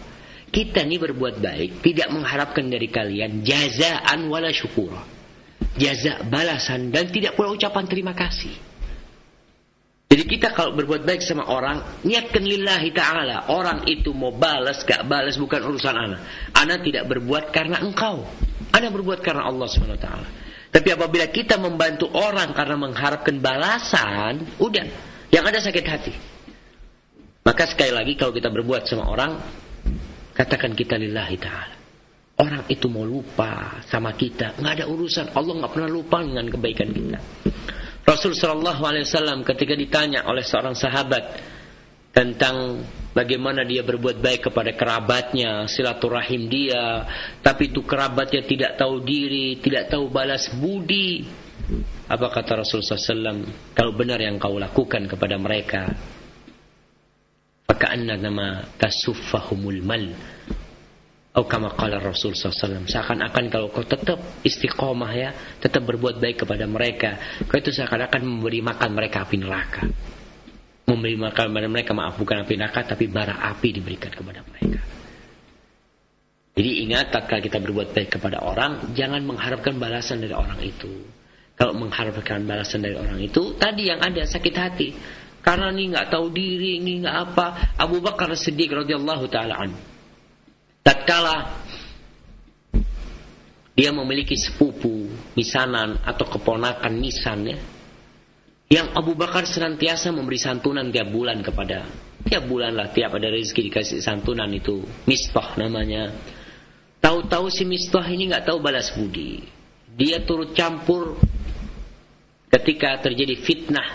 Kita ini berbuat baik, tidak mengharapkan dari kalian jazaan wala syukur. Jaza balasan dan tidak pula ucapan terima kasih. Jadi kita kalau berbuat baik sama orang, niatkan lillahi ta'ala. Orang itu mau balas, gak balas, bukan urusan anak. Anak tidak berbuat karena engkau. Anda berbuat karena Allah swt. Tapi apabila kita membantu orang karena mengharapkan balasan, udah, yang ada sakit hati. Maka sekali lagi kalau kita berbuat sama orang, katakan kita lillahi ta'ala. Orang itu mau lupa sama kita, nggak ada urusan. Allah nggak pernah lupa dengan kebaikan kita. Rasul Shallallahu Alaihi ketika ditanya oleh seorang sahabat, tentang bagaimana dia berbuat baik kepada kerabatnya, silaturahim dia, tapi itu kerabatnya tidak tahu diri, tidak tahu balas budi. Apa kata Rasulullah SAW? Kalau benar yang kau lakukan kepada mereka, fakaanna nama tasuffahumul mal. Atau kama qala Rasul SAW Seakan-akan kalau kau tetap istiqomah ya Tetap berbuat baik kepada mereka Kau itu seakan-akan memberi makan mereka api neraka memberi makan kepada mereka maaf bukan api neraka tapi bara api diberikan kepada mereka. Jadi ingat tatkala kita berbuat baik kepada orang jangan mengharapkan balasan dari orang itu. Kalau mengharapkan balasan dari orang itu tadi yang ada sakit hati karena ini nggak tahu diri ini nggak apa Abu Bakar sedih Taala radhiyallahu tak tatkala dia memiliki sepupu misanan atau keponakan ya yang Abu Bakar senantiasa memberi santunan tiap bulan kepada tiap bulan lah tiap ada rezeki dikasih santunan itu mistah namanya tahu-tahu si mistah ini nggak tahu balas budi dia turut campur ketika terjadi fitnah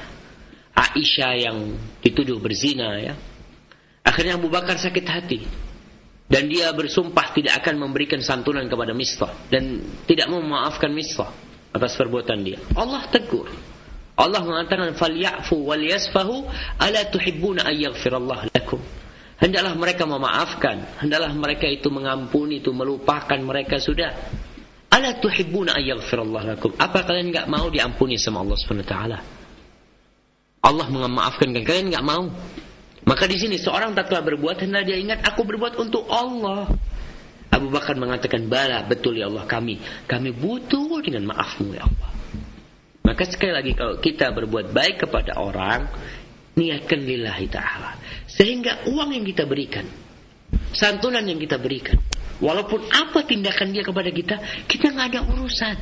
Aisyah yang dituduh berzina ya akhirnya Abu Bakar sakit hati dan dia bersumpah tidak akan memberikan santunan kepada Mistah dan tidak memaafkan Mistah atas perbuatan dia Allah tegur Allah mengatakan falyafu wal yasfahu ala tuhibbuna ay yaghfirallahu lakum. Hendaklah mereka memaafkan, hendaklah mereka itu mengampuni, itu melupakan mereka sudah. Ala tuhibbuna ay yaghfirallahu lakum. Apa kalian enggak mau diampuni sama Allah Subhanahu wa taala? Allah memaafkan kan kalian enggak mau. Maka di sini seorang tak telah berbuat hendak dia ingat aku berbuat untuk Allah. Abu Bakar mengatakan bala betul ya Allah kami kami butuh dengan maafmu ya Allah. Maka sekali lagi kalau kita berbuat baik kepada orang, niatkan lillahi ta'ala. Sehingga uang yang kita berikan, santunan yang kita berikan, walaupun apa tindakan dia kepada kita, kita nggak ada urusan.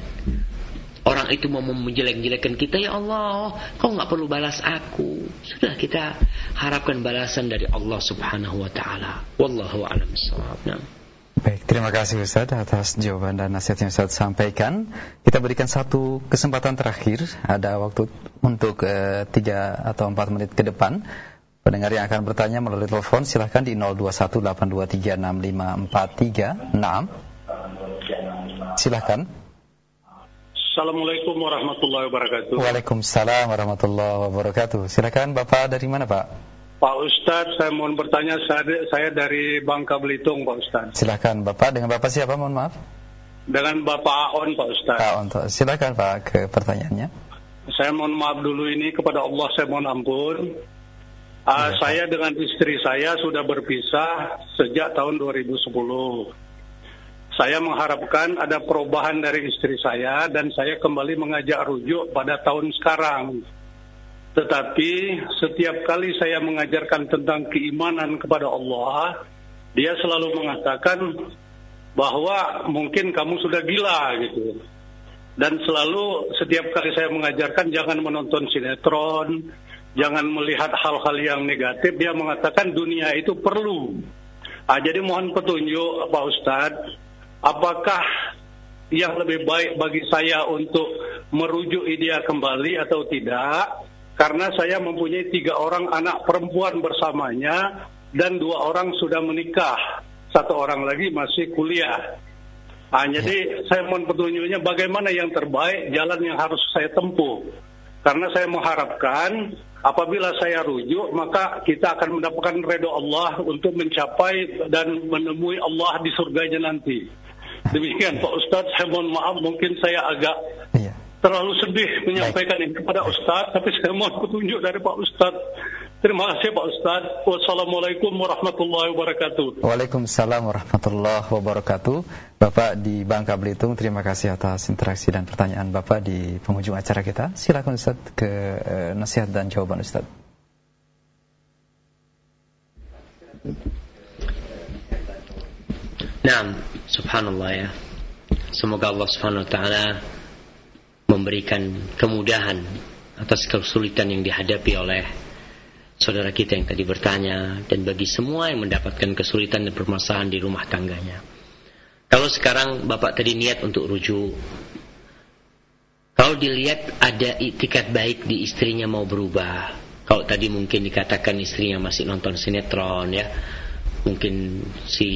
Orang itu mau menjelek-jelekan kita, ya Allah, kau nggak perlu balas aku. Sudah kita harapkan balasan dari Allah Subhanahu wa taala. Wallahu a'lam
Baik, terima kasih Ustaz atas jawaban dan nasihat yang Ustaz sampaikan. Kita berikan satu kesempatan terakhir, ada waktu untuk eh, tiga atau empat menit ke depan. Pendengar yang akan bertanya melalui telepon silahkan di 0218236543. Silahkan.
Assalamualaikum warahmatullahi wabarakatuh.
Waalaikumsalam warahmatullahi wabarakatuh. Silahkan, Bapak dari mana Pak?
Pak Ustadz, saya mohon bertanya, saya dari Bangka Belitung, Pak Ustadz.
Silakan Bapak, dengan Bapak siapa mohon maaf?
Dengan Bapak Aon, Pak
Ustadz. Aon, silakan Pak ke pertanyaannya.
Saya mohon maaf dulu ini kepada Allah, saya mohon ampun. Uh, Saya dengan istri saya sudah berpisah sejak tahun 2010. Saya mengharapkan ada perubahan dari istri saya dan saya kembali mengajak rujuk pada tahun sekarang. Tetapi setiap kali saya mengajarkan tentang keimanan kepada Allah, dia selalu mengatakan bahwa mungkin kamu sudah gila gitu. Dan selalu setiap kali saya mengajarkan jangan menonton sinetron, jangan melihat hal-hal yang negatif, dia mengatakan dunia itu perlu. Nah, jadi mohon petunjuk Pak Ustadz, apakah yang lebih baik bagi saya untuk merujuk dia kembali atau tidak? karena saya mempunyai tiga orang anak perempuan bersamanya dan dua orang sudah menikah, satu orang lagi masih kuliah. Nah, jadi saya mohon petunjuknya bagaimana yang terbaik, jalan yang harus saya tempuh. Karena saya mengharapkan apabila saya rujuk maka kita akan mendapatkan ridho Allah untuk mencapai dan menemui Allah di surganya nanti. <laughs> Demikian Pak Ustadz, saya mohon maaf mungkin saya agak iya terlalu sedih menyampaikan ini kepada Ustaz, tapi saya mohon petunjuk dari Pak Ustaz. Terima kasih Pak Ustaz. Wassalamualaikum warahmatullahi wabarakatuh.
Waalaikumsalam warahmatullahi wabarakatuh. Bapak di Bangka Belitung, terima kasih atas interaksi dan pertanyaan Bapak di penghujung acara kita. Silakan Ustaz ke eh, nasihat dan jawaban Ustaz.
Nah, subhanallah ya. Semoga Allah subhanahu wa ta'ala memberikan kemudahan atas kesulitan yang dihadapi oleh saudara kita yang tadi bertanya dan bagi semua yang mendapatkan kesulitan dan permasalahan di rumah tangganya. Kalau sekarang Bapak tadi niat untuk rujuk, kalau dilihat ada itikat baik di istrinya mau berubah, kalau tadi mungkin dikatakan istrinya masih nonton sinetron ya, mungkin si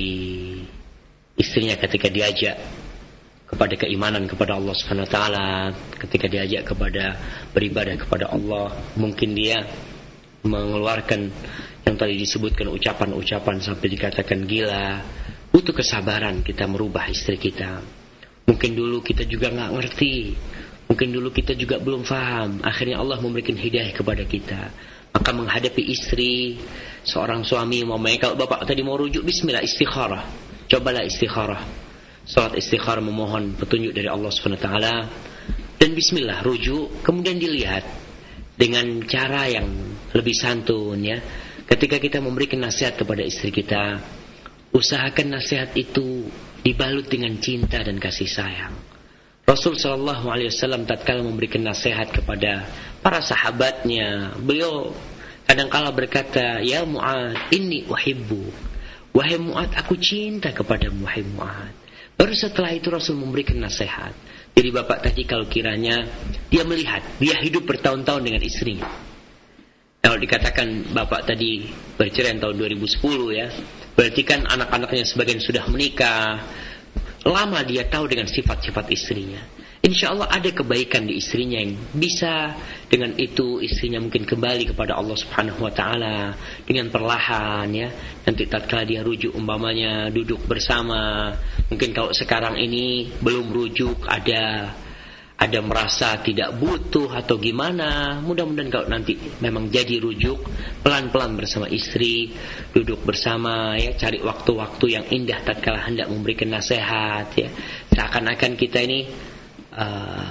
istrinya ketika diajak kepada keimanan kepada Allah Subhanahu wa taala, ketika diajak kepada beribadah kepada Allah, mungkin dia mengeluarkan yang tadi disebutkan ucapan-ucapan sampai dikatakan gila. Butuh kesabaran kita merubah istri kita. Mungkin dulu kita juga nggak ngerti. Mungkin dulu kita juga belum faham Akhirnya Allah memberikan hidayah kepada kita. Maka menghadapi istri, seorang suami, mau kalau bapak tadi mau rujuk, bismillah istikharah. Cobalah istikharah salat Istikhar memohon petunjuk dari Allah Subhanahu taala dan bismillah rujuk kemudian dilihat dengan cara yang lebih santun ya ketika kita memberikan nasihat kepada istri kita usahakan nasihat itu dibalut dengan cinta dan kasih sayang Rasul Shallallahu tatkala memberikan nasihat kepada para sahabatnya, beliau kadangkala berkata, Ya Mu'ad, ini wahibu Wahai Mu'ad, aku cinta kepada wahai Mu'ad. Baru setelah itu Rasul memberikan nasihat. Jadi bapak tadi kalau kiranya dia melihat, dia hidup bertahun-tahun dengan istrinya. Kalau dikatakan bapak tadi bercerai tahun 2010 ya, berarti kan anak-anaknya sebagian sudah menikah, lama dia tahu dengan sifat-sifat istrinya. Insya Allah ada kebaikan di istrinya yang bisa dengan itu istrinya mungkin kembali kepada Allah Subhanahu Wa Taala dengan perlahan ya nanti tatkala dia rujuk umpamanya duduk bersama mungkin kalau sekarang ini belum rujuk ada ada merasa tidak butuh atau gimana mudah-mudahan kalau nanti memang jadi rujuk pelan-pelan bersama istri duduk bersama ya cari waktu-waktu yang indah tatkala hendak memberikan nasihat ya seakan-akan kita ini Eh,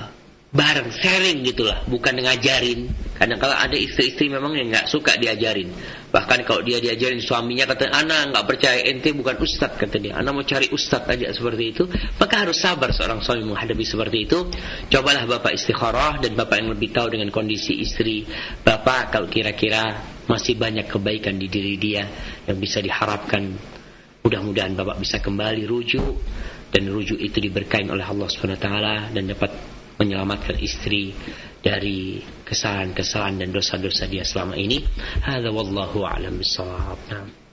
bareng sharing gitulah bukan ngajarin kadang kalau ada istri-istri memang yang nggak suka diajarin bahkan kalau dia diajarin suaminya kata anak nggak percaya ente bukan ustad kata dia anak mau cari ustad aja seperti itu maka harus sabar seorang suami menghadapi seperti itu cobalah bapak istikharah dan bapak yang lebih tahu dengan kondisi istri bapak kalau kira-kira masih banyak kebaikan di diri dia yang bisa diharapkan mudah-mudahan bapak bisa kembali rujuk dan rujuk itu diberkahi oleh Allah Subhanahu taala dan dapat menyelamatkan istri dari kesalahan-kesalahan dan dosa-dosa dia selama ini. Hadza wallahu a'lam bissawab.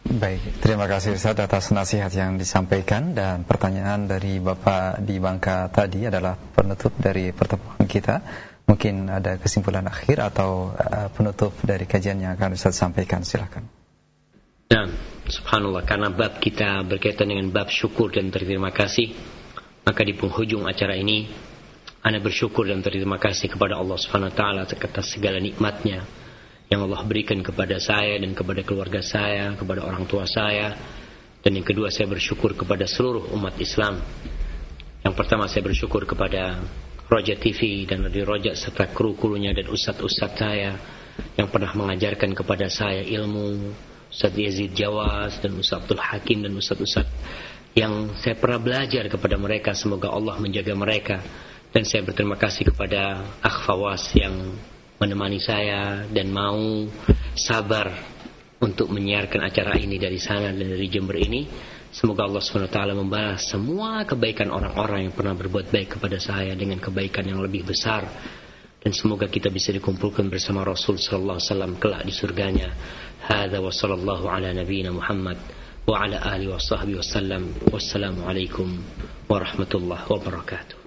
Baik, terima kasih Ustaz atas nasihat yang disampaikan dan pertanyaan dari Bapak di Bangka tadi adalah penutup dari pertemuan kita. Mungkin ada kesimpulan akhir atau eh, penutup dari kajian yang akan Ustaz sampaikan, silakan.
Nah, subhanallah karena bab kita berkaitan dengan bab syukur dan terima kasih, maka di penghujung acara ini anda bersyukur dan terima kasih kepada Allah Subhanahu wa taala atas segala nikmatnya yang Allah berikan kepada saya dan kepada keluarga saya, kepada orang tua saya. Dan yang kedua saya bersyukur kepada seluruh umat Islam. Yang pertama saya bersyukur kepada Roja TV dan di Roja serta kru-krunya dan ustadz-ustadz saya yang pernah mengajarkan kepada saya ilmu Ustaz Yazid Jawas dan Ustaz Abdul Hakim dan Ustaz-Ustaz yang saya pernah belajar kepada mereka semoga Allah menjaga mereka dan saya berterima kasih kepada Akhfawas yang menemani saya dan mau sabar untuk menyiarkan acara ini dari sana dan dari Jember ini semoga Allah SWT membalas semua kebaikan orang-orang yang pernah berbuat baik kepada saya dengan kebaikan yang lebih besar dan semoga kita bisa dikumpulkan bersama Rasul sallallahu alaihi wasallam kelak di surganya. Hadza wa sallallahu ala nabiyyina Muhammad wa ala alihi wa sahbihi wasallam. Wassalamualaikum warahmatullahi wabarakatuh.